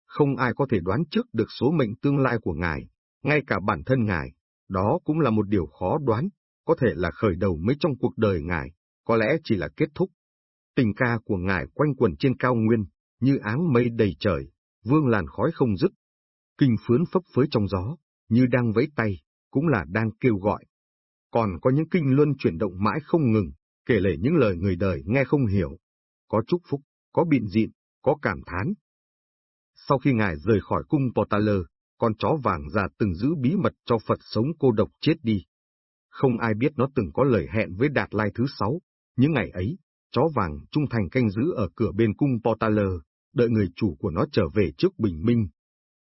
A: Không ai có thể đoán trước được số mệnh tương lai của ngài, ngay cả bản thân ngài, đó cũng là một điều khó đoán, có thể là khởi đầu mới trong cuộc đời ngài, có lẽ chỉ là kết thúc. Tình ca của ngài quanh quẩn trên cao nguyên, như áng mây đầy trời, vương làn khói không dứt. Kinh phướn phấp phới trong gió, như đang vẫy tay, cũng là đang kêu gọi. Còn có những kinh luân chuyển động mãi không ngừng, kể lể những lời người đời nghe không hiểu. Có chúc phúc, có biện diện, có cảm thán. Sau khi ngài rời khỏi cung Portaler, con chó vàng già từng giữ bí mật cho Phật sống cô độc chết đi. Không ai biết nó từng có lời hẹn với Đạt Lai thứ sáu. Những ngày ấy, chó vàng trung thành canh giữ ở cửa bên cung Portaler, đợi người chủ của nó trở về trước bình minh.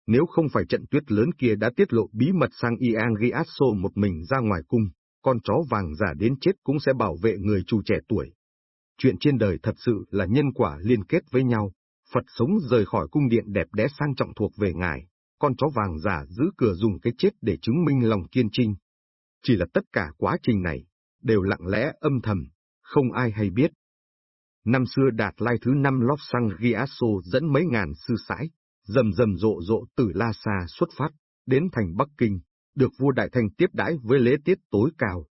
A: Nếu không phải trận tuyết lớn kia đã tiết lộ bí mật sang Iang Giasso một mình ra ngoài cung, con chó vàng già đến chết cũng sẽ bảo vệ người chủ trẻ tuổi. Chuyện trên đời thật sự là nhân quả liên kết với nhau, Phật sống rời khỏi cung điện đẹp đẽ sang trọng thuộc về Ngài, con chó vàng giả giữ cửa dùng cái chết để chứng minh lòng kiên trinh. Chỉ là tất cả quá trình này, đều lặng lẽ âm thầm, không ai hay biết. Năm xưa đạt lai thứ năm Lóc sang Giaso dẫn mấy ngàn sư sãi, dầm dầm rộ rộ từ La Sa xuất phát, đến thành Bắc Kinh, được vua Đại Thành tiếp đãi với lễ tiết tối cao.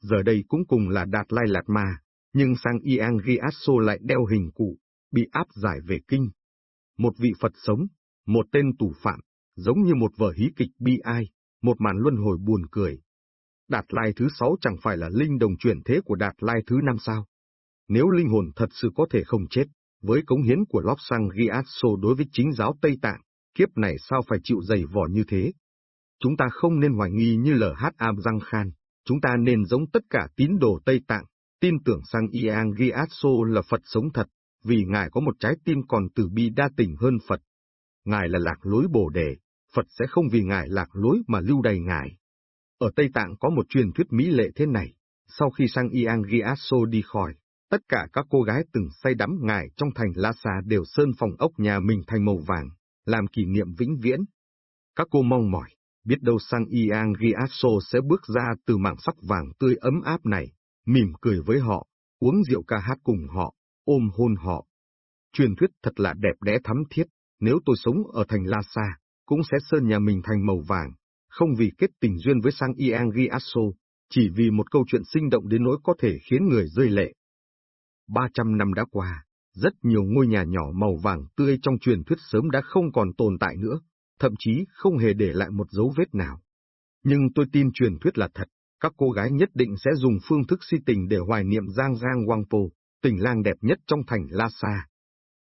A: Giờ đây cũng cùng là đạt lai lạt ma, nhưng sang Iang Giasso lại đeo hình cụ, bị áp giải về Kinh. Một vị Phật sống, một tên tù phạm, giống như một vở hí kịch bi ai, một màn luân hồi buồn cười. Đạt lai thứ sáu chẳng phải là linh đồng chuyển thế của đạt lai thứ năm sao? Nếu linh hồn thật sự có thể không chết, với cống hiến của Lóc Sang Giasso đối với chính giáo Tây Tạng, kiếp này sao phải chịu dày vò như thế? Chúng ta không nên hoài nghi như LH Giang Khan, chúng ta nên giống tất cả tín đồ Tây Tạng, tin tưởng sang Iang Gyatso là Phật sống thật, vì Ngài có một trái tim còn từ bi đa tình hơn Phật. Ngài là lạc lối bồ đề, Phật sẽ không vì Ngài lạc lối mà lưu đầy Ngài. Ở Tây Tạng có một truyền thuyết mỹ lệ thế này, sau khi sang Iang Gyatso đi khỏi, tất cả các cô gái từng say đắm Ngài trong thành Lhasa đều sơn phòng ốc nhà mình thành màu vàng, làm kỷ niệm vĩnh viễn. Các cô mong mỏi, biết đâu sang Iang Gyatso sẽ bước ra từ mảng sắc vàng tươi ấm áp này, mỉm cười với họ, uống rượu ca hát cùng họ, ôm hôn họ. Truyền thuyết thật là đẹp đẽ thắm thiết, nếu tôi sống ở thành La Sa, cũng sẽ sơn nhà mình thành màu vàng, không vì kết tình duyên với sang Iang Giasso, chỉ vì một câu chuyện sinh động đến nỗi có thể khiến người rơi lệ. 300 năm đã qua, rất nhiều ngôi nhà nhỏ màu vàng tươi trong truyền thuyết sớm đã không còn tồn tại nữa, thậm chí không hề để lại một dấu vết nào. Nhưng tôi tin truyền thuyết là thật, các cô gái nhất định sẽ dùng phương thức si tình để hoài niệm Giang Giang Wangpo, tình lang đẹp nhất trong thành Lhasa.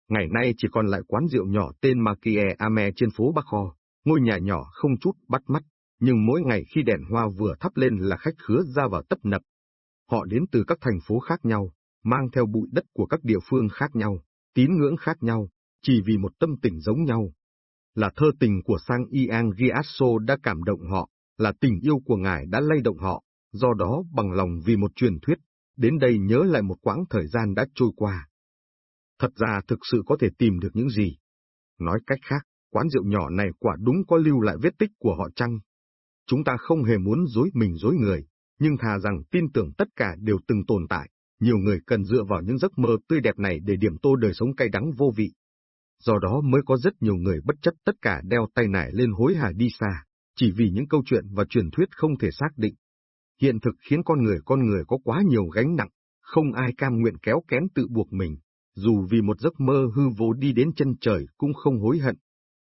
A: Ngày nay chỉ còn lại quán rượu nhỏ tên Makie Ame trên phố Bắc Kho, ngôi nhà nhỏ không chút bắt mắt, nhưng mỗi ngày khi đèn hoa vừa thắp lên là khách khứa ra vào tấp nập. Họ đến từ các thành phố khác nhau, mang theo bụi đất của các địa phương khác nhau, tín ngưỡng khác nhau, chỉ vì một tâm tình giống nhau. Là thơ tình của Sang Iang Giasso đã cảm động họ, là tình yêu của ngài đã lay động họ, do đó bằng lòng vì một truyền thuyết, đến đây nhớ lại một quãng thời gian đã trôi qua. Thật ra thực sự có thể tìm được những gì. Nói cách khác, quán rượu nhỏ này quả đúng có lưu lại vết tích của họ chăng? Chúng ta không hề muốn dối mình dối người, nhưng thà rằng tin tưởng tất cả đều từng tồn tại, nhiều người cần dựa vào những giấc mơ tươi đẹp này để điểm tô đời sống cay đắng vô vị. Do đó mới có rất nhiều người bất chấp tất cả đeo tay nải lên hối hả đi xa, chỉ vì những câu chuyện và truyền thuyết không thể xác định. Hiện thực khiến con người con người có quá nhiều gánh nặng, không ai cam nguyện kéo kén tự buộc mình, dù vì một giấc mơ hư vô đi đến chân trời cũng không hối hận.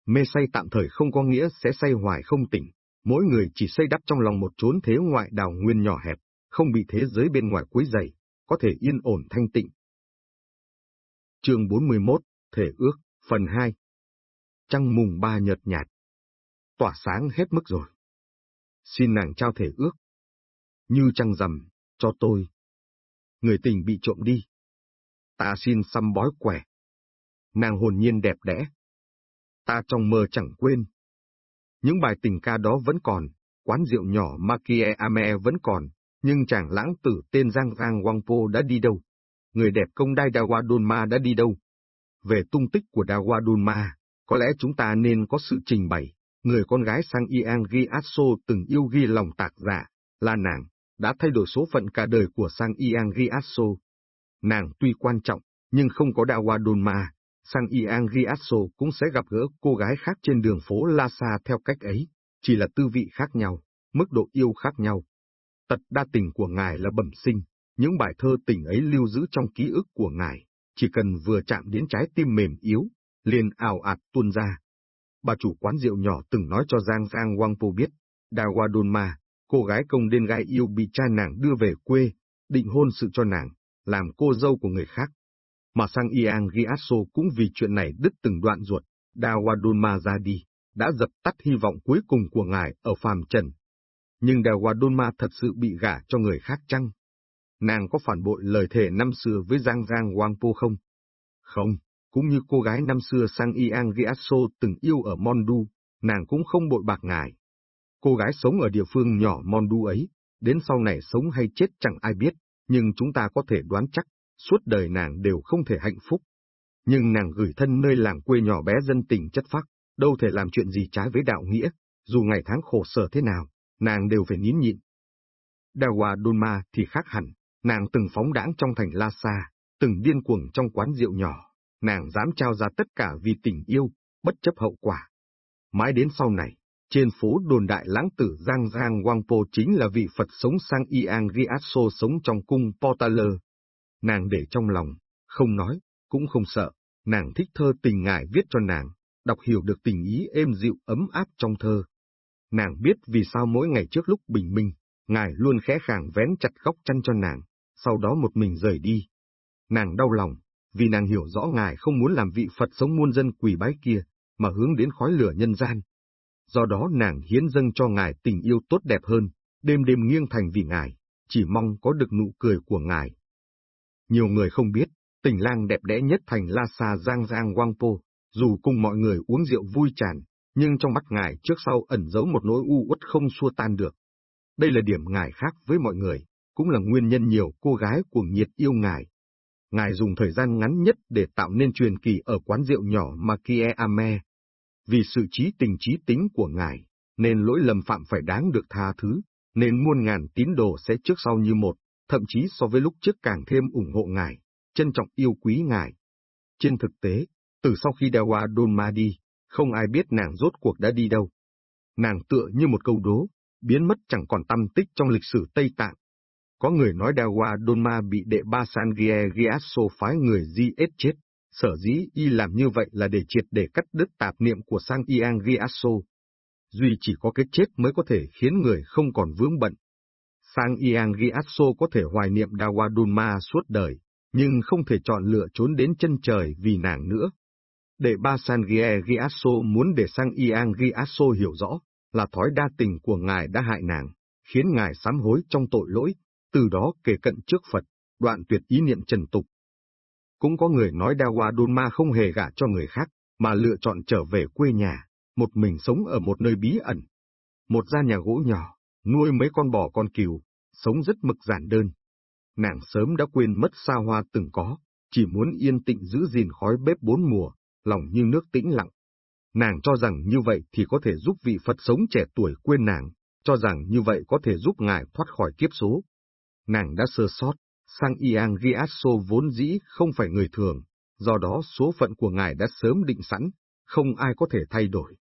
A: Mê say tạm thời không có nghĩa sẽ say hoài không tỉnh, mỗi người chỉ xây đắp trong lòng một chốn thế ngoại đào nguyên nhỏ hẹp, không bị thế giới bên ngoài quấy dày, có thể yên ổn thanh tịnh. Chương 41, Thể ước, phần 2 Trăng mùng ba nhợt nhạt. Tỏa sáng hết mức rồi. Xin nàng trao thể ước. Như trăng rằm, cho tôi. Người tình bị trộm đi. Ta xin xăm bói quẻ. Nàng hồn nhiên đẹp đẽ. Ta trong mơ chẳng quên. Những bài tình ca đó vẫn còn, quán rượu nhỏ Makie Ame vẫn còn, nhưng chàng lãng tử tên Giang Giang Wangpo đã đi đâu? Người đẹp công đai Dawadonma đã đi đâu? Về tung tích của Dawadonma, có lẽ chúng ta nên có sự trình bày. Người con gái sang Iang Giasso từng yêu ghi lòng tạc giả, là nàng, đã thay đổi số phận cả đời của sang Iang Giasso. Nàng tuy quan trọng, nhưng không có Dawa Donma, sang Iang Giasso cũng sẽ gặp gỡ cô gái khác trên đường phố Lhasa theo cách ấy, chỉ là tư vị khác nhau, mức độ yêu khác nhau. Tật đa tình của ngài là bẩm sinh, những bài thơ tình ấy lưu giữ trong ký ức của ngài, chỉ cần vừa chạm đến trái tim mềm yếu, liền ảo ạt tuôn ra. Bà chủ quán rượu nhỏ từng nói cho Giang Giang Wang Po biết, Dawadonma cô gái công đen gai yêu bị cha nàng đưa về quê, định hôn sự cho nàng, làm cô dâu của người khác. Mà sang Iang Giasso cũng vì chuyện này đứt từng đoạn ruột, Dawadonma ra đi, đã dập tắt hy vọng cuối cùng của ngài ở phàm trần. Nhưng Dawadonma thật sự bị gả cho người khác chăng? Nàng có phản bội lời thề năm xưa với Giang Giang Wangpo không? Không, cũng như cô gái năm xưa sang Iang Giasso từng yêu ở Mondu, nàng cũng không bội bạc ngài. Cô gái sống ở địa phương nhỏ Mondu ấy, đến sau này sống hay chết chẳng ai biết, nhưng chúng ta có thể đoán chắc, suốt đời nàng đều không thể hạnh phúc. Nhưng nàng gửi thân nơi làng quê nhỏ bé dân tình chất phác, đâu thể làm chuyện gì trái với đạo nghĩa, dù ngày tháng khổ sở thế nào, nàng đều phải nín nhịn. Dawa Dunma thì khác hẳn, nàng từng phóng đãng trong thành Lhasa, từng điên cuồng trong quán rượu nhỏ, nàng dám trao ra tất cả vì tình yêu, bất chấp hậu quả. Mãi đến sau này, trên phố đồn đại lãng tử Giang Giang Wangpo chính là vị Phật sống sang Iang Riasso sống trong cung Portaler. Nàng để trong lòng, không nói, cũng không sợ, nàng thích thơ tình ngài viết cho nàng, đọc hiểu được tình ý êm dịu ấm áp trong thơ. Nàng biết vì sao mỗi ngày trước lúc bình minh, ngài luôn khẽ khàng vén chặt góc chăn cho nàng, sau đó một mình rời đi. Nàng đau lòng, vì nàng hiểu rõ ngài không muốn làm vị Phật sống muôn dân quỳ bái kia, mà hướng đến khói lửa nhân gian. Do đó nàng hiến dâng cho ngài tình yêu tốt đẹp hơn, đêm đêm nghiêng thành vì ngài, chỉ mong có được nụ cười của ngài. Nhiều người không biết, tình lang đẹp đẽ nhất thành La Sa Giang Giang Wang Po, dù cùng mọi người uống rượu vui tràn, nhưng trong mắt ngài trước sau ẩn giấu một nỗi u uất không xua tan được. Đây là điểm ngài khác với mọi người, cũng là nguyên nhân nhiều cô gái cuồng nhiệt yêu ngài. Ngài dùng thời gian ngắn nhất để tạo nên truyền kỳ ở quán rượu nhỏ Makie Ame. Vì sự trí tình trí tính của ngài, nên lỗi lầm phạm phải đáng được tha thứ, nên muôn ngàn tín đồ sẽ trước sau như một, thậm chí so với lúc trước càng thêm ủng hộ ngài, trân trọng yêu quý ngài. Trên thực tế, từ sau khi Dewa Donma đi, không ai biết nàng rốt cuộc đã đi đâu. Nàng tựa như một câu đố, biến mất chẳng còn tâm tích trong lịch sử Tây Tạng. Có người nói Dawa Donma bị đệ ba Sangie Giasso phái người giết chết, sở dĩ y làm như vậy là để triệt để cắt đứt tạp niệm của Sang Iang Giasso. Duy chỉ có cái chết mới có thể khiến người không còn vướng bận. Sang Iang Giasso có thể hoài niệm Dawadunma suốt đời, nhưng không thể chọn lựa trốn đến chân trời vì nàng nữa. Để ba Sangie Giasso muốn để Sang Iang Giasso hiểu rõ, là thói đa tình của ngài đã hại nàng, khiến ngài sám hối trong tội lỗi, từ đó kề cận trước Phật, đoạn tuyệt ý niệm trần tục. Cũng có người nói Dawa Donma không hề gả cho người khác, mà lựa chọn trở về quê nhà, một mình sống ở một nơi bí ẩn. Một gian nhà gỗ nhỏ, nuôi mấy con bò con cừu, sống rất mực giản đơn. Nàng sớm đã quên mất xa hoa từng có, chỉ muốn yên tĩnh giữ gìn khói bếp bốn mùa, lòng như nước tĩnh lặng. Nàng cho rằng như vậy thì có thể giúp vị Phật sống trẻ tuổi quên nàng, cho rằng như vậy có thể giúp ngài thoát khỏi kiếp số nàng đã sơ sót, sang Iang Riasso vốn dĩ không phải người thường, do đó số phận của ngài đã sớm định sẵn, không ai có thể thay đổi.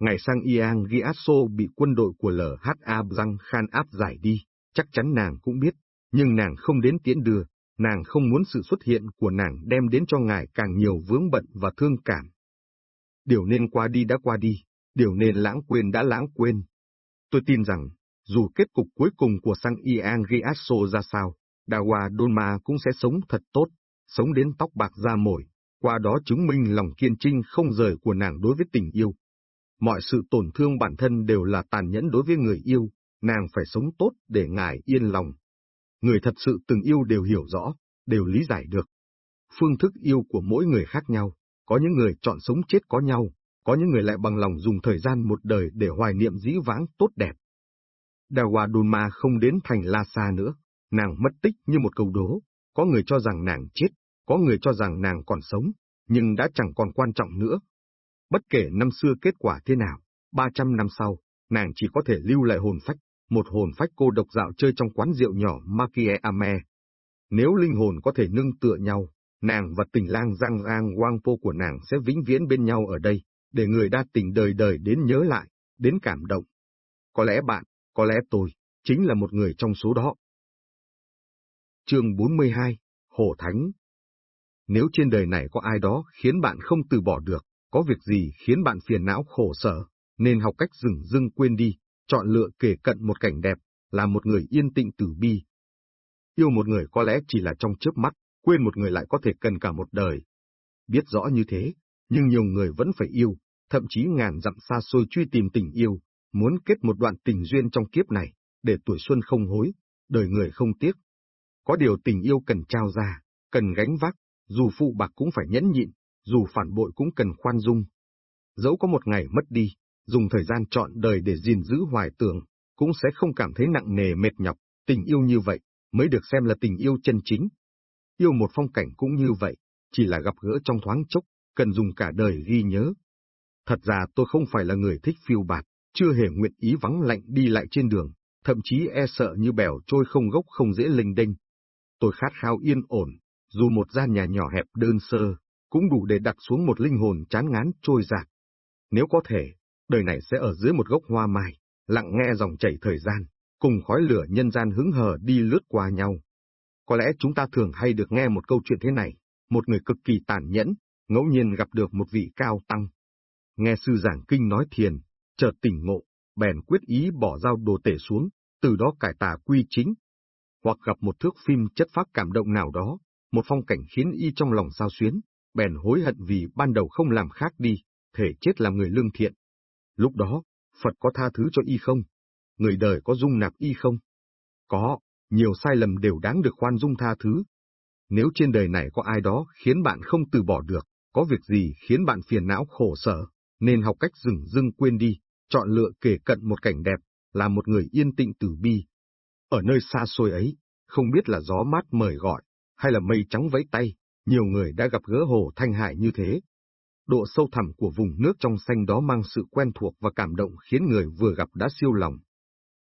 A: Ngài sang Iang Riasso bị quân đội của LHA Răng Khan áp giải đi, chắc chắn nàng cũng biết, nhưng nàng không đến tiễn đưa, nàng không muốn sự xuất hiện của nàng đem đến cho ngài càng nhiều vướng bận và thương cảm. Điều nên qua đi đã qua đi, điều nên lãng quên đã lãng quên. Tôi tin rằng, dù kết cục cuối cùng của sang Ian Riasso ra sao, Đa hòa đôn ma cũng sẽ sống thật tốt, sống đến tóc bạc da mồi, qua đó chứng minh lòng kiên trinh không rời của nàng đối với tình yêu. Mọi sự tổn thương bản thân đều là tàn nhẫn đối với người yêu, nàng phải sống tốt để ngài yên lòng. Người thật sự từng yêu đều hiểu rõ, đều lý giải được. Phương thức yêu của mỗi người khác nhau, có những người chọn sống chết có nhau, có những người lại bằng lòng dùng thời gian một đời để hoài niệm dĩ vãng tốt đẹp. Đa hòa đôn ma không đến thành Lhasa nữa, nàng mất tích như một câu đố, có người cho rằng nàng chết, có người cho rằng nàng còn sống, nhưng đã chẳng còn quan trọng nữa. Bất kể năm xưa kết quả thế nào, 300 năm sau, nàng chỉ có thể lưu lại hồn phách, một hồn phách cô độc dạo chơi trong quán rượu nhỏ Makie Ame. Nếu linh hồn có thể nâng tựa nhau, nàng và tình lang Giang Giang quang Po của nàng sẽ vĩnh viễn bên nhau ở đây, để người đa tình đời đời đến nhớ lại, đến cảm động. Có lẽ bạn, có lẽ tôi, chính là một người trong số đó. Chương 42, Hồ Thánh Nếu trên đời này có ai đó khiến bạn không từ bỏ được, có việc gì khiến bạn phiền não khổ sở, nên học cách dừng dưng quên đi, chọn lựa kể cận một cảnh đẹp, là một người yên tĩnh tử bi. Yêu một người có lẽ chỉ là trong chớp mắt, quên một người lại có thể cần cả một đời. Biết rõ như thế, nhưng nhiều người vẫn phải yêu, thậm chí ngàn dặm xa xôi truy tìm tình yêu, muốn kết một đoạn tình duyên trong kiếp này, để tuổi xuân không hối, đời người không tiếc. Có điều tình yêu cần trao ra, cần gánh vác, dù phụ bạc cũng phải nhẫn nhịn, dù phản bội cũng cần khoan dung. Dẫu có một ngày mất đi, dùng thời gian chọn đời để gìn giữ hoài tưởng, cũng sẽ không cảm thấy nặng nề mệt nhọc, tình yêu như vậy, mới được xem là tình yêu chân chính. Yêu một phong cảnh cũng như vậy, chỉ là gặp gỡ trong thoáng chốc, cần dùng cả đời ghi nhớ. Thật ra tôi không phải là người thích phiêu bạt, chưa hề nguyện ý vắng lạnh đi lại trên đường, thậm chí e sợ như bèo trôi không gốc không dễ linh đinh. Tôi khát khao yên ổn, dù một gian nhà nhỏ hẹp đơn sơ, cũng đủ để đặt xuống một linh hồn chán ngán trôi giạt. Nếu có thể, đời này sẽ ở dưới một gốc hoa mai, lặng nghe dòng chảy thời gian, cùng khói lửa nhân gian hứng hờ đi lướt qua nhau. Có lẽ chúng ta thường hay được nghe một câu chuyện thế này, một người cực kỳ tàn nhẫn, ngẫu nhiên gặp được một vị cao tăng. Nghe sư giảng kinh nói thiền, chợt tỉnh ngộ, bèn quyết ý bỏ dao đồ tể xuống, từ đó cải tà quy chính. Hoặc gặp một thước phim chất phác cảm động nào đó, một phong cảnh khiến y trong lòng sao xuyến, bèn hối hận vì ban đầu không làm khác đi, thể chết làm người lương thiện. Lúc đó, Phật có tha thứ cho y không? Người đời có dung nạp y không? Có, nhiều sai lầm đều đáng được khoan dung tha thứ. Nếu trên đời này có ai đó khiến bạn không từ bỏ được, có việc gì khiến bạn phiền não khổ sở, nên học cách dừng dưng quên đi, chọn lựa kể cận một cảnh đẹp, là một người yên tĩnh tử bi. Ở nơi xa xôi ấy, không biết là gió mát mời gọi, hay là mây trắng vẫy tay, nhiều người đã gặp gỡ hồ thanh hải như thế. Độ sâu thẳm của vùng nước trong xanh đó mang sự quen thuộc và cảm động khiến người vừa gặp đã siêu lòng.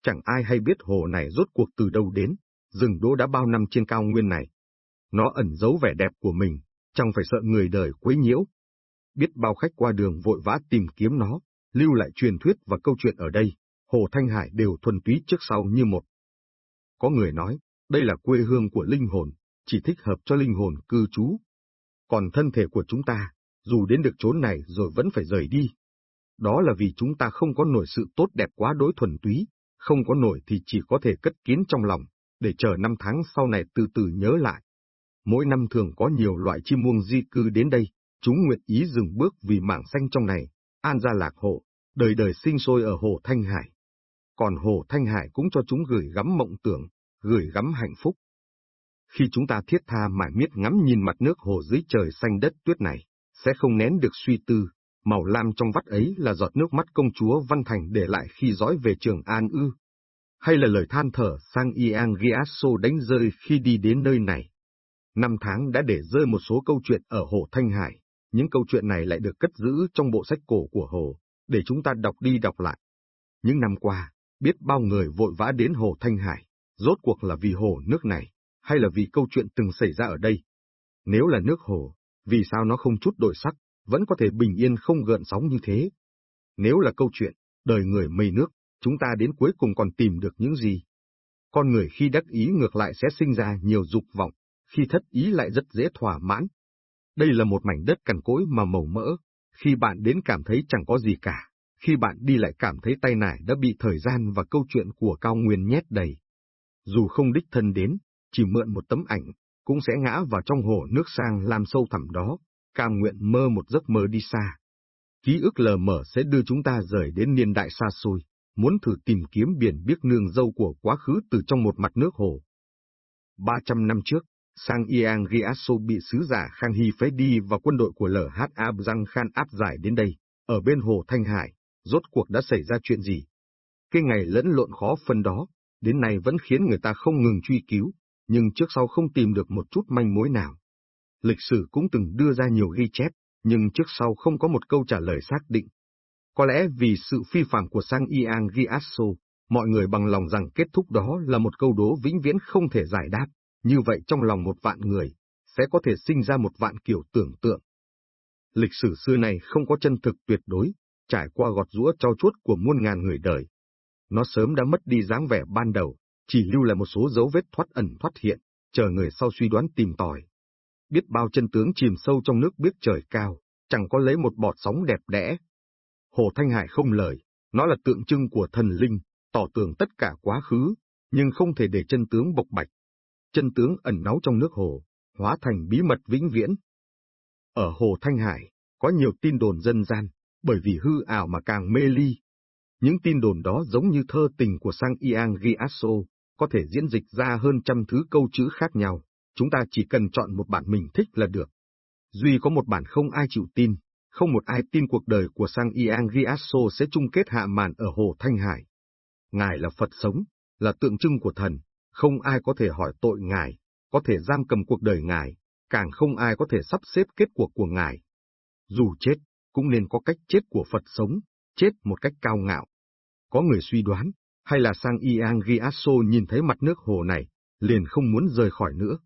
A: Chẳng ai hay biết hồ này rốt cuộc từ đâu đến, rừng đỗ đã bao năm trên cao nguyên này. Nó ẩn giấu vẻ đẹp của mình, chẳng phải sợ người đời quấy nhiễu. Biết bao khách qua đường vội vã tìm kiếm nó, lưu lại truyền thuyết và câu chuyện ở đây, Hồ Thanh Hải đều thuần túy trước sau như một. Có người nói, đây là quê hương của linh hồn, chỉ thích hợp cho linh hồn cư trú. Còn thân thể của chúng ta, dù đến được chốn này rồi vẫn phải rời đi. Đó là vì chúng ta không có nổi sự tốt đẹp quá đối thuần túy, không có nổi thì chỉ có thể cất kiến trong lòng, để chờ năm tháng sau này từ từ nhớ lại. Mỗi năm thường có nhiều loại chim muông di cư đến đây, chúng nguyện ý dừng bước vì mảng xanh trong này, an gia lạc hộ, đời đời sinh sôi ở hồ Thanh Hải. Còn hồ Thanh Hải cũng cho chúng gửi gắm mộng tưởng, gửi gắm hạnh phúc. Khi chúng ta thiết tha mải miết ngắm nhìn mặt nước hồ dưới trời xanh đất tuyết này, sẽ không nén được suy tư, màu lam trong vắt ấy là giọt nước mắt công chúa Văn Thành để lại khi dõi về trường An ư. Hay là lời than thở sang Iang Giasso đánh rơi khi đi đến nơi này. Năm tháng đã để rơi một số câu chuyện ở Hồ Thanh Hải, những câu chuyện này lại được cất giữ trong bộ sách cổ của Hồ, để chúng ta đọc đi đọc lại. Những năm qua, biết bao người vội vã đến Hồ Thanh Hải, rốt cuộc là vì hồ nước này, hay là vì câu chuyện từng xảy ra ở đây. Nếu là nước hồ, vì sao nó không chút đổi sắc, vẫn có thể bình yên không gợn sóng như thế? Nếu là câu chuyện, đời người mây nước, chúng ta đến cuối cùng còn tìm được những gì? Con người khi đắc ý ngược lại sẽ sinh ra nhiều dục vọng, khi thất ý lại rất dễ thỏa mãn. Đây là một mảnh đất cằn cỗi mà màu mỡ, khi bạn đến cảm thấy chẳng có gì cả, khi bạn đi lại cảm thấy tay nải đã bị thời gian và câu chuyện của cao nguyên nhét đầy. Dù không đích thân đến, chỉ mượn một tấm ảnh, cũng sẽ ngã vào trong hồ nước sang làm sâu thẳm đó, cam nguyện mơ một giấc mơ đi xa. Ký ức lờ mờ sẽ đưa chúng ta rời đến niên đại xa xôi, muốn thử tìm kiếm biển biếc nương dâu của quá khứ từ trong một mặt nước hồ. 300 năm trước, sang Iang Giaso bị sứ giả Khang Hy phế đi và quân đội của LH Abzang Khan áp giải đến đây, ở bên hồ Thanh Hải, rốt cuộc đã xảy ra chuyện gì? Cái ngày lẫn lộn khó phân đó, đến nay vẫn khiến người ta không ngừng truy cứu, nhưng trước sau không tìm được một chút manh mối nào. Lịch sử cũng từng đưa ra nhiều ghi chép, nhưng trước sau không có một câu trả lời xác định. Có lẽ vì sự phi phạm của Sang Iang Giasso, mọi người bằng lòng rằng kết thúc đó là một câu đố vĩnh viễn không thể giải đáp, như vậy trong lòng một vạn người, sẽ có thể sinh ra một vạn kiểu tưởng tượng. Lịch sử xưa này không có chân thực tuyệt đối, trải qua gọt rũa trao chuốt của muôn ngàn người đời. Nó sớm đã mất đi dáng vẻ ban đầu, chỉ lưu lại một số dấu vết thoát ẩn thoát hiện, chờ người sau suy đoán tìm tòi. Biết bao chân tướng chìm sâu trong nước biết trời cao, chẳng có lấy một bọt sóng đẹp đẽ. Hồ Thanh Hải không lời, nó là tượng trưng của thần linh, tỏ tường tất cả quá khứ, nhưng không thể để chân tướng bộc bạch. Chân tướng ẩn náu trong nước hồ, hóa thành bí mật vĩnh viễn. Ở Hồ Thanh Hải, có nhiều tin đồn dân gian, bởi vì hư ảo mà càng mê ly. Những tin đồn đó giống như thơ tình của Sang Iang Giasso, có thể diễn dịch ra hơn trăm thứ câu chữ khác nhau, chúng ta chỉ cần chọn một bản mình thích là được. Duy có một bản không ai chịu tin, không một ai tin cuộc đời của Sang Iang Giasso sẽ chung kết hạ màn ở Hồ Thanh Hải. Ngài là Phật sống, là tượng trưng của thần, không ai có thể hỏi tội Ngài, có thể giam cầm cuộc đời Ngài, càng không ai có thể sắp xếp kết cuộc của Ngài. Dù chết, cũng nên có cách chết của Phật sống, chết một cách cao ngạo. Có người suy đoán, hay là sang Iang Giasso nhìn thấy mặt nước hồ này, liền không muốn rời khỏi nữa.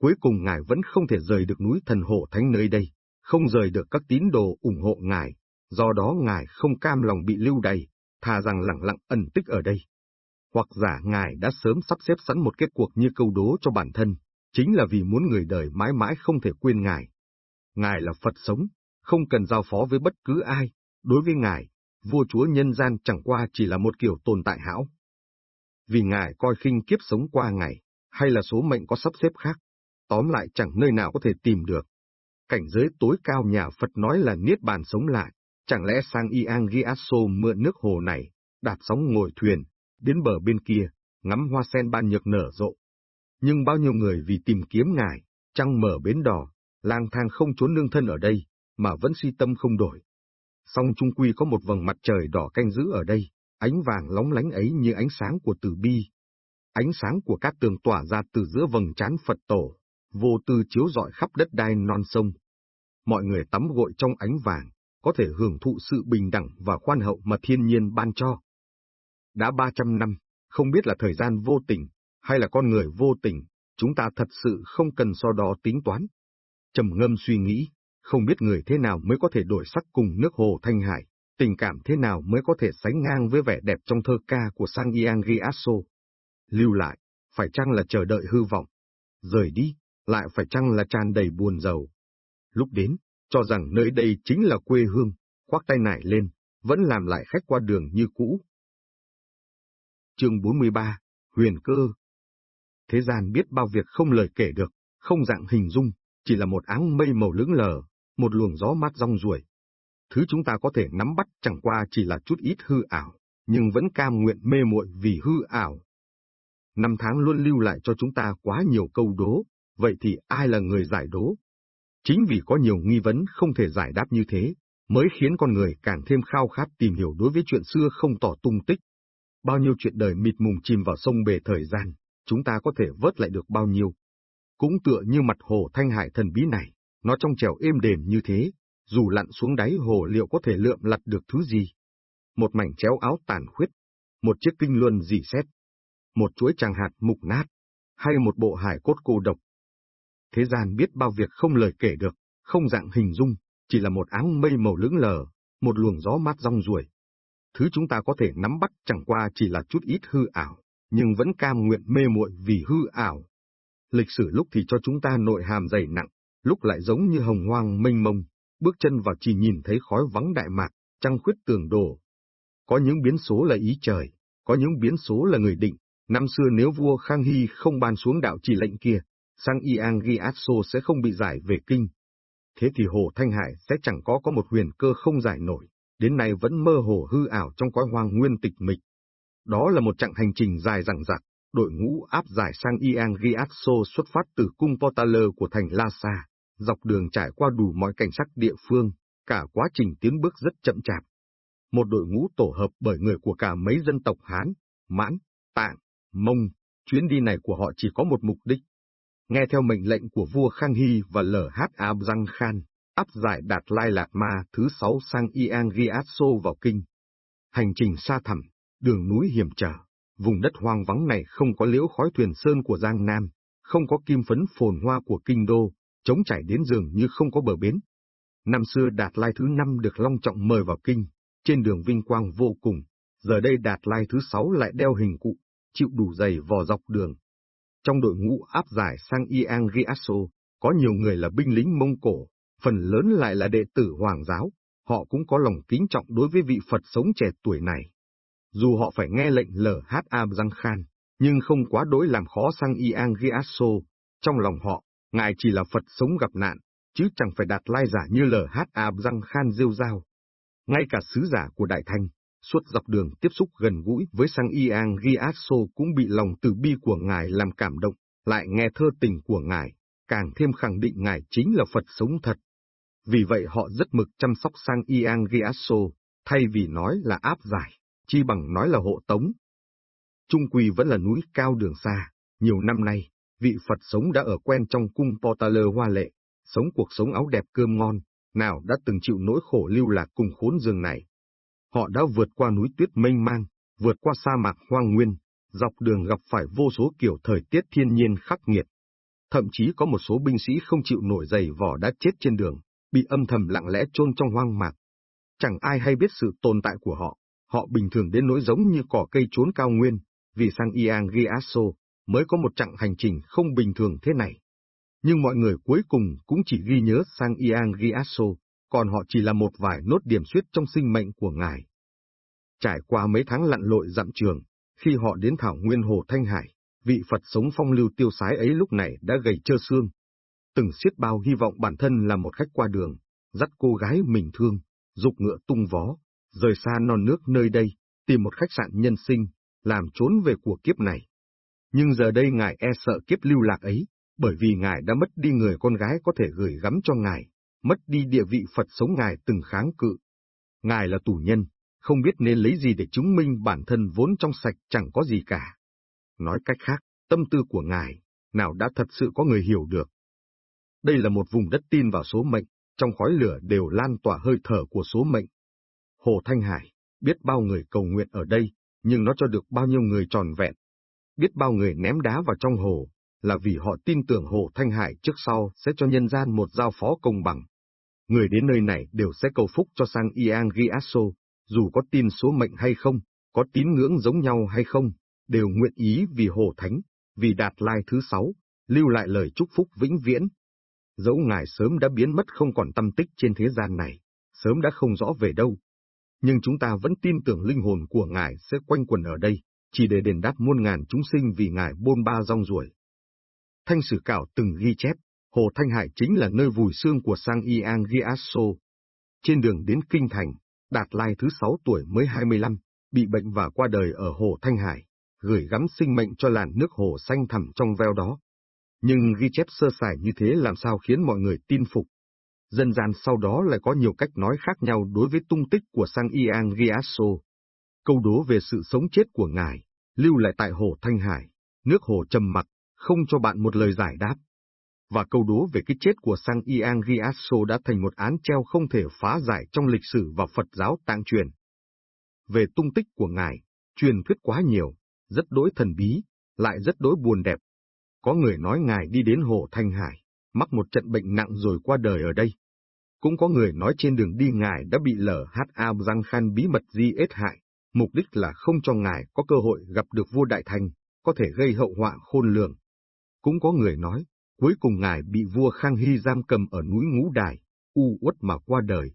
A: Cuối cùng ngài vẫn không thể rời được núi thần hộ thánh nơi đây, không rời được các tín đồ ủng hộ ngài, do đó ngài không cam lòng bị lưu đày, thà rằng lặng lặng ẩn tích ở đây. Hoặc giả ngài đã sớm sắp xếp sẵn một kết cuộc như câu đố cho bản thân, chính là vì muốn người đời mãi mãi không thể quên ngài. Ngài là Phật sống, không cần giao phó với bất cứ ai, đối với ngài, vua chúa nhân gian chẳng qua chỉ là một kiểu tồn tại hão. Vì ngài coi khinh kiếp sống qua ngày, hay là số mệnh có sắp xếp khác, tóm lại chẳng nơi nào có thể tìm được. Cảnh giới tối cao nhà Phật nói là niết bàn sống lại, chẳng lẽ sang Iangiaso mượn nước hồ này, đạp sóng ngồi thuyền, đến bờ bên kia, ngắm hoa sen ban nhược nở rộ. Nhưng bao nhiêu người vì tìm kiếm ngài, trăng mở bến đò, lang thang không trốn nương thân ở đây, mà vẫn suy tâm không đổi. Song trung quy có một vầng mặt trời đỏ canh giữ ở đây, ánh vàng lóng lánh ấy như ánh sáng của từ bi. Ánh sáng của các tường tỏa ra từ giữa vầng trán Phật tổ, vô tư chiếu rọi khắp đất đai non sông. Mọi người tắm gội trong ánh vàng, có thể hưởng thụ sự bình đẳng và khoan hậu mà thiên nhiên ban cho. Đã 300 năm, không biết là thời gian vô tình, hay là con người vô tình, chúng ta thật sự không cần so đo tính toán. trầm ngâm suy nghĩ, không biết người thế nào mới có thể đổi sắc cùng nước hồ Thanh Hải, tình cảm thế nào mới có thể sánh ngang với vẻ đẹp trong thơ ca của Sang Yang Giasso. Lưu lại, phải chăng là chờ đợi hư vọng? Rời đi, lại phải chăng là tràn đầy buồn giàu? Lúc đến, cho rằng nơi đây chính là quê hương, khoác tay nải lên, vẫn làm lại khách qua đường như cũ. Chương 43, Huyền Cơ Thế gian biết bao việc không lời kể được, không dạng hình dung, chỉ là một áng mây màu lững lờ, một luồng gió mát rong ruổi. Thứ chúng ta có thể nắm bắt chẳng qua chỉ là chút ít hư ảo, nhưng vẫn cam nguyện mê muội vì hư ảo. Năm tháng luôn lưu lại cho chúng ta quá nhiều câu đố, vậy thì ai là người giải đố? Chính vì có nhiều nghi vấn không thể giải đáp như thế, mới khiến con người càng thêm khao khát tìm hiểu đối với chuyện xưa không tỏ tung tích. Bao nhiêu chuyện đời mịt mùng chìm vào sông bề thời gian, chúng ta có thể vớt lại được bao nhiêu. Cũng tựa như mặt hồ thanh hải thần bí này, nó trong trèo êm đềm như thế, dù lặn xuống đáy hồ liệu có thể lượm lặt được thứ gì. Một mảnh chéo áo tàn khuyết, một chiếc kinh luân dì xét, một chuỗi tràng hạt mục nát, hay một bộ hải cốt cô độc. Thế gian biết bao việc không lời kể được, không dạng hình dung, chỉ là một áng mây màu lững lờ, một luồng gió mát rong ruổi. Thứ chúng ta có thể nắm bắt chẳng qua chỉ là chút ít hư ảo, nhưng vẫn cam nguyện mê muội vì hư ảo. Lịch sử lúc thì cho chúng ta nội hàm dày nặng, lúc lại giống như hồng hoang mênh mông, bước chân vào chỉ nhìn thấy khói vắng đại mạc, trăng khuyết tường đổ. Có những biến số là ý trời, có những biến số là người định. Năm xưa nếu vua Khang Hy không ban xuống đạo chỉ lệnh kia, sang Iang Giatso sẽ không bị giải về kinh. Thế thì Hồ Thanh Hải sẽ chẳng có có một huyền cơ không giải nổi, đến nay vẫn mơ hồ hư ảo trong cõi hoang nguyên tịch mịch. Đó là một chặng hành trình dài dằng dặc, đội ngũ áp giải sang Iang Giatso xuất phát từ cung Portaler của thành Lhasa, dọc đường trải qua đủ mọi cảnh sắc địa phương, cả quá trình tiến bước rất chậm chạp. Một đội ngũ tổ hợp bởi người của cả mấy dân tộc Hán, Mãn, Tạng, Mông, chuyến đi này của họ chỉ có một mục đích. Nghe theo mệnh lệnh của vua Khang Hy và LH Abzang Khan, áp giải Đạt Lai Lạt Ma thứ sáu sang Iang Giasso vào kinh. Hành trình xa thẳm, đường núi hiểm trở, vùng đất hoang vắng này không có liễu khói thuyền sơn của Giang Nam, không có kim phấn phồn hoa của kinh đô, trống chảy đến giường như không có bờ bến. Năm xưa Đạt Lai thứ năm được long trọng mời vào kinh, trên đường vinh quang vô cùng, giờ đây Đạt Lai thứ sáu lại đeo hình cụ, chịu đủ dày vò dọc đường. Trong đội ngũ áp giải sang Iang Riasso, có nhiều người là binh lính Mông Cổ, phần lớn lại là đệ tử Hoàng giáo, họ cũng có lòng kính trọng đối với vị Phật sống trẻ tuổi này. Dù họ phải nghe lệnh LHA Giang Khan, nhưng không quá đối làm khó sang Iang Giasso, trong lòng họ, ngài chỉ là Phật sống gặp nạn, chứ chẳng phải đạt lai giả như LHA Giang Khan rêu rao. Ngay cả sứ giả của Đại Thanh, suốt dọc đường tiếp xúc gần gũi với sang Iang Riasso cũng bị lòng từ bi của ngài làm cảm động, lại nghe thơ tình của ngài, càng thêm khẳng định ngài chính là Phật sống thật. Vì vậy họ rất mực chăm sóc sang Iang Riasso, thay vì nói là áp giải, chi bằng nói là hộ tống. Trung Quỳ vẫn là núi cao đường xa, nhiều năm nay, vị Phật sống đã ở quen trong cung Portaler hoa lệ, sống cuộc sống áo đẹp cơm ngon, nào đã từng chịu nỗi khổ lưu lạc cùng khốn giường này. Họ đã vượt qua núi tuyết mênh mang, vượt qua sa mạc hoang nguyên, dọc đường gặp phải vô số kiểu thời tiết thiên nhiên khắc nghiệt. Thậm chí có một số binh sĩ không chịu nổi giày vỏ đã chết trên đường, bị âm thầm lặng lẽ chôn trong hoang mạc. Chẳng ai hay biết sự tồn tại của họ, họ bình thường đến nỗi giống như cỏ cây trốn cao nguyên, vì sang Iang Giasso mới có một chặng hành trình không bình thường thế này. Nhưng mọi người cuối cùng cũng chỉ ghi nhớ sang Iang Giasso, còn họ chỉ là một vài nốt điểm suyết trong sinh mệnh của ngài. Trải qua mấy tháng lặn lội dặm trường, khi họ đến thảo nguyên hồ Thanh Hải, vị Phật sống phong lưu tiêu sái ấy lúc này đã gầy trơ xương. Từng xiết bao hy vọng bản thân là một khách qua đường, dắt cô gái mình thương, dục ngựa tung vó, rời xa non nước nơi đây, tìm một khách sạn nhân sinh, làm trốn về của kiếp này. Nhưng giờ đây ngài e sợ kiếp lưu lạc ấy, bởi vì ngài đã mất đi người con gái có thể gửi gắm cho ngài, mất đi địa vị Phật sống ngài từng kháng cự. Ngài là tù nhân, không biết nên lấy gì để chứng minh bản thân vốn trong sạch chẳng có gì cả. Nói cách khác, tâm tư của ngài, nào đã thật sự có người hiểu được. Đây là một vùng đất tin vào số mệnh, trong khói lửa đều lan tỏa hơi thở của số mệnh. Hồ Thanh Hải, biết bao người cầu nguyện ở đây, nhưng nó cho được bao nhiêu người tròn vẹn. Biết bao người ném đá vào trong hồ, là vì họ tin tưởng Hồ Thanh Hải trước sau sẽ cho nhân gian một giao phó công bằng. Người đến nơi này đều sẽ cầu phúc cho sang Iang Giasso, dù có tin số mệnh hay không, có tín ngưỡng giống nhau hay không, đều nguyện ý vì Hồ Thánh, vì Đạt Lai thứ sáu, lưu lại lời chúc phúc vĩnh viễn. Dẫu ngài sớm đã biến mất không còn tâm tích trên thế gian này, sớm đã không rõ về đâu. Nhưng chúng ta vẫn tin tưởng linh hồn của ngài sẽ quanh quần ở đây, chỉ để đền đáp muôn ngàn chúng sinh vì ngài bôn ba rong ruổi. Thanh Sử Cảo từng ghi chép, Hồ Thanh Hải chính là nơi vùi xương của Sang Iang Giasso. Trên đường đến Kinh Thành, Đạt Lai thứ sáu tuổi mới 25, bị bệnh và qua đời ở Hồ Thanh Hải, gửi gắm sinh mệnh cho làn nước hồ xanh thẳm trong veo đó. Nhưng ghi chép sơ sài như thế làm sao khiến mọi người tin phục. Dân gian sau đó lại có nhiều cách nói khác nhau đối với tung tích của Sang Iang Giasso. Câu đố về sự sống chết của ngài, lưu lại tại Hồ Thanh Hải, nước hồ trầm mặt, không cho bạn một lời giải đáp. Và câu đố về cái chết của Sang Iang Giasso đã thành một án treo không thể phá giải trong lịch sử và Phật giáo tạng truyền. Về tung tích của ngài, truyền thuyết quá nhiều, rất đối thần bí, lại rất đối buồn đẹp. Có người nói ngài đi đến hồ Thanh Hải, mắc một trận bệnh nặng rồi qua đời ở đây. Cũng có người nói trên đường đi ngài đã bị lở H.A. Giang Khan bí mật di ết hại, mục đích là không cho ngài có cơ hội gặp được vua Đại Thành, có thể gây hậu họa khôn lường. Cũng có người nói, cuối cùng ngài bị vua Khang Hy giam cầm ở núi Ngũ Đài, u uất mà qua đời.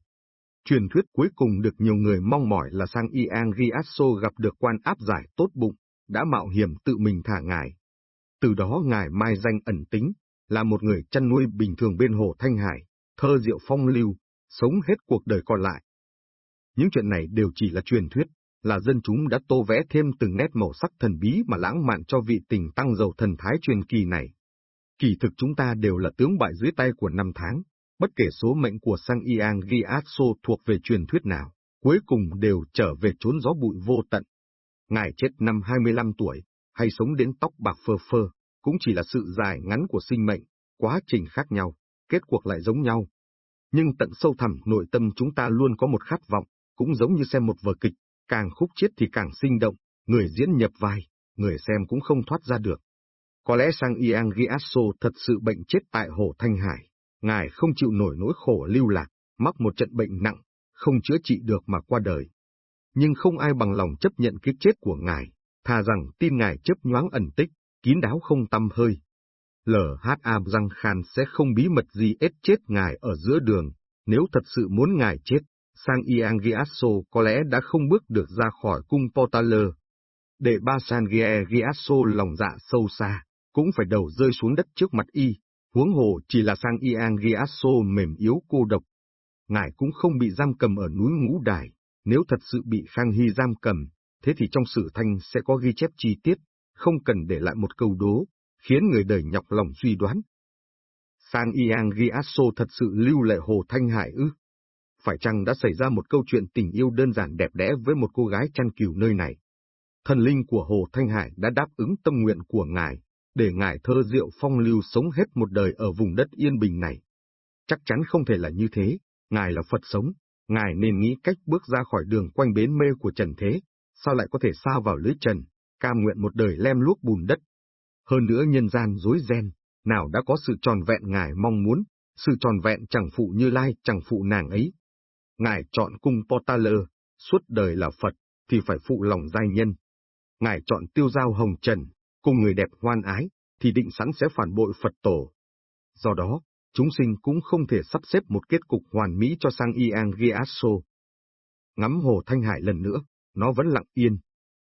A: Truyền thuyết cuối cùng được nhiều người mong mỏi là sang Iang Riasso gặp được quan áp giải tốt bụng, đã mạo hiểm tự mình thả ngài. Từ đó ngài mai danh ẩn tính, là một người chăn nuôi bình thường bên hồ Thanh Hải, thơ diệu phong lưu, sống hết cuộc đời còn lại. Những chuyện này đều chỉ là truyền thuyết, là dân chúng đã tô vẽ thêm từng nét màu sắc thần bí mà lãng mạn cho vị tình tăng dầu thần thái truyền kỳ này. Kỳ thực chúng ta đều là tướng bại dưới tay của năm tháng, bất kể số mệnh của Sang Iang Giatso thuộc về truyền thuyết nào, cuối cùng đều trở về chốn gió bụi vô tận. Ngài chết năm 25 tuổi, hay sống đến tóc bạc phơ phơ, cũng chỉ là sự dài ngắn của sinh mệnh, quá trình khác nhau, kết cuộc lại giống nhau. Nhưng tận sâu thẳm nội tâm chúng ta luôn có một khát vọng, cũng giống như xem một vở kịch, càng khúc chiết thì càng sinh động, người diễn nhập vai, người xem cũng không thoát ra được. Có lẽ sang Iang Giasso thật sự bệnh chết tại hồ Thanh Hải, ngài không chịu nổi nỗi khổ lưu lạc, mắc một trận bệnh nặng, không chữa trị được mà qua đời. Nhưng không ai bằng lòng chấp nhận cái chết của ngài, thà rằng tin ngài chấp nhoáng ẩn tích, kín đáo không tâm hơi. L.H.A. Giang Khan sẽ không bí mật gì ép chết ngài ở giữa đường, nếu thật sự muốn ngài chết, sang Iang Giasso có lẽ đã không bước được ra khỏi cung Portaler. Để ba San Giasso lòng dạ sâu xa, cũng phải đầu rơi xuống đất trước mặt y, huống hồ chỉ là sang Iang Giasso mềm yếu cô độc. Ngài cũng không bị giam cầm ở núi Ngũ Đài, nếu thật sự bị Khang Hy giam cầm, thế thì trong sử thanh sẽ có ghi chép chi tiết, không cần để lại một câu đố, khiến người đời nhọc lòng suy đoán. Sang Iang Giasso thật sự lưu lệ Hồ Thanh Hải ư? Phải chăng đã xảy ra một câu chuyện tình yêu đơn giản đẹp đẽ với một cô gái chăn cừu nơi này? Thần linh của Hồ Thanh Hải đã đáp ứng tâm nguyện của ngài, để ngài thơ diệu phong lưu sống hết một đời ở vùng đất yên bình này. Chắc chắn không thể là như thế, ngài là Phật sống, ngài nên nghĩ cách bước ra khỏi đường quanh bến mê của trần thế, sao lại có thể sao vào lưới trần, cam nguyện một đời lem luốc bùn đất. Hơn nữa nhân gian dối ren, nào đã có sự tròn vẹn ngài mong muốn, sự tròn vẹn chẳng phụ như lai chẳng phụ nàng ấy. Ngài chọn cung Potala, suốt đời là Phật, thì phải phụ lòng giai nhân. Ngài chọn tiêu giao hồng trần, cùng người đẹp hoan ái, thì định sẵn sẽ phản bội Phật tổ. Do đó, chúng sinh cũng không thể sắp xếp một kết cục hoàn mỹ cho sang Iang Giasso. Ngắm hồ Thanh Hải lần nữa, nó vẫn lặng yên.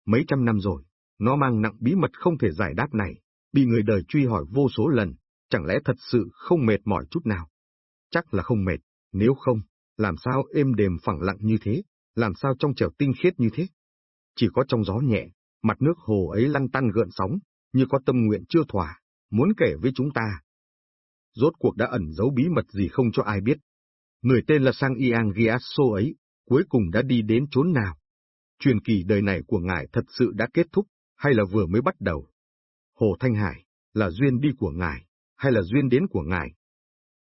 A: Mấy trăm năm rồi, nó mang nặng bí mật không thể giải đáp này, bị người đời truy hỏi vô số lần, chẳng lẽ thật sự không mệt mỏi chút nào? Chắc là không mệt, nếu không, làm sao êm đềm phẳng lặng như thế, làm sao trong trẻo tinh khiết như thế? Chỉ có trong gió nhẹ, mặt nước hồ ấy lăn tăn gợn sóng, như có tâm nguyện chưa thỏa, muốn kể với chúng ta. Rốt cuộc đã ẩn giấu bí mật gì không cho ai biết. Người tên là Sang Iang Giasso ấy, cuối cùng đã đi đến chốn nào? Truyền kỳ đời này của ngài thật sự đã kết thúc, hay là vừa mới bắt đầu? Hồ Thanh Hải, là duyên đi của ngài, hay là duyên đến của ngài,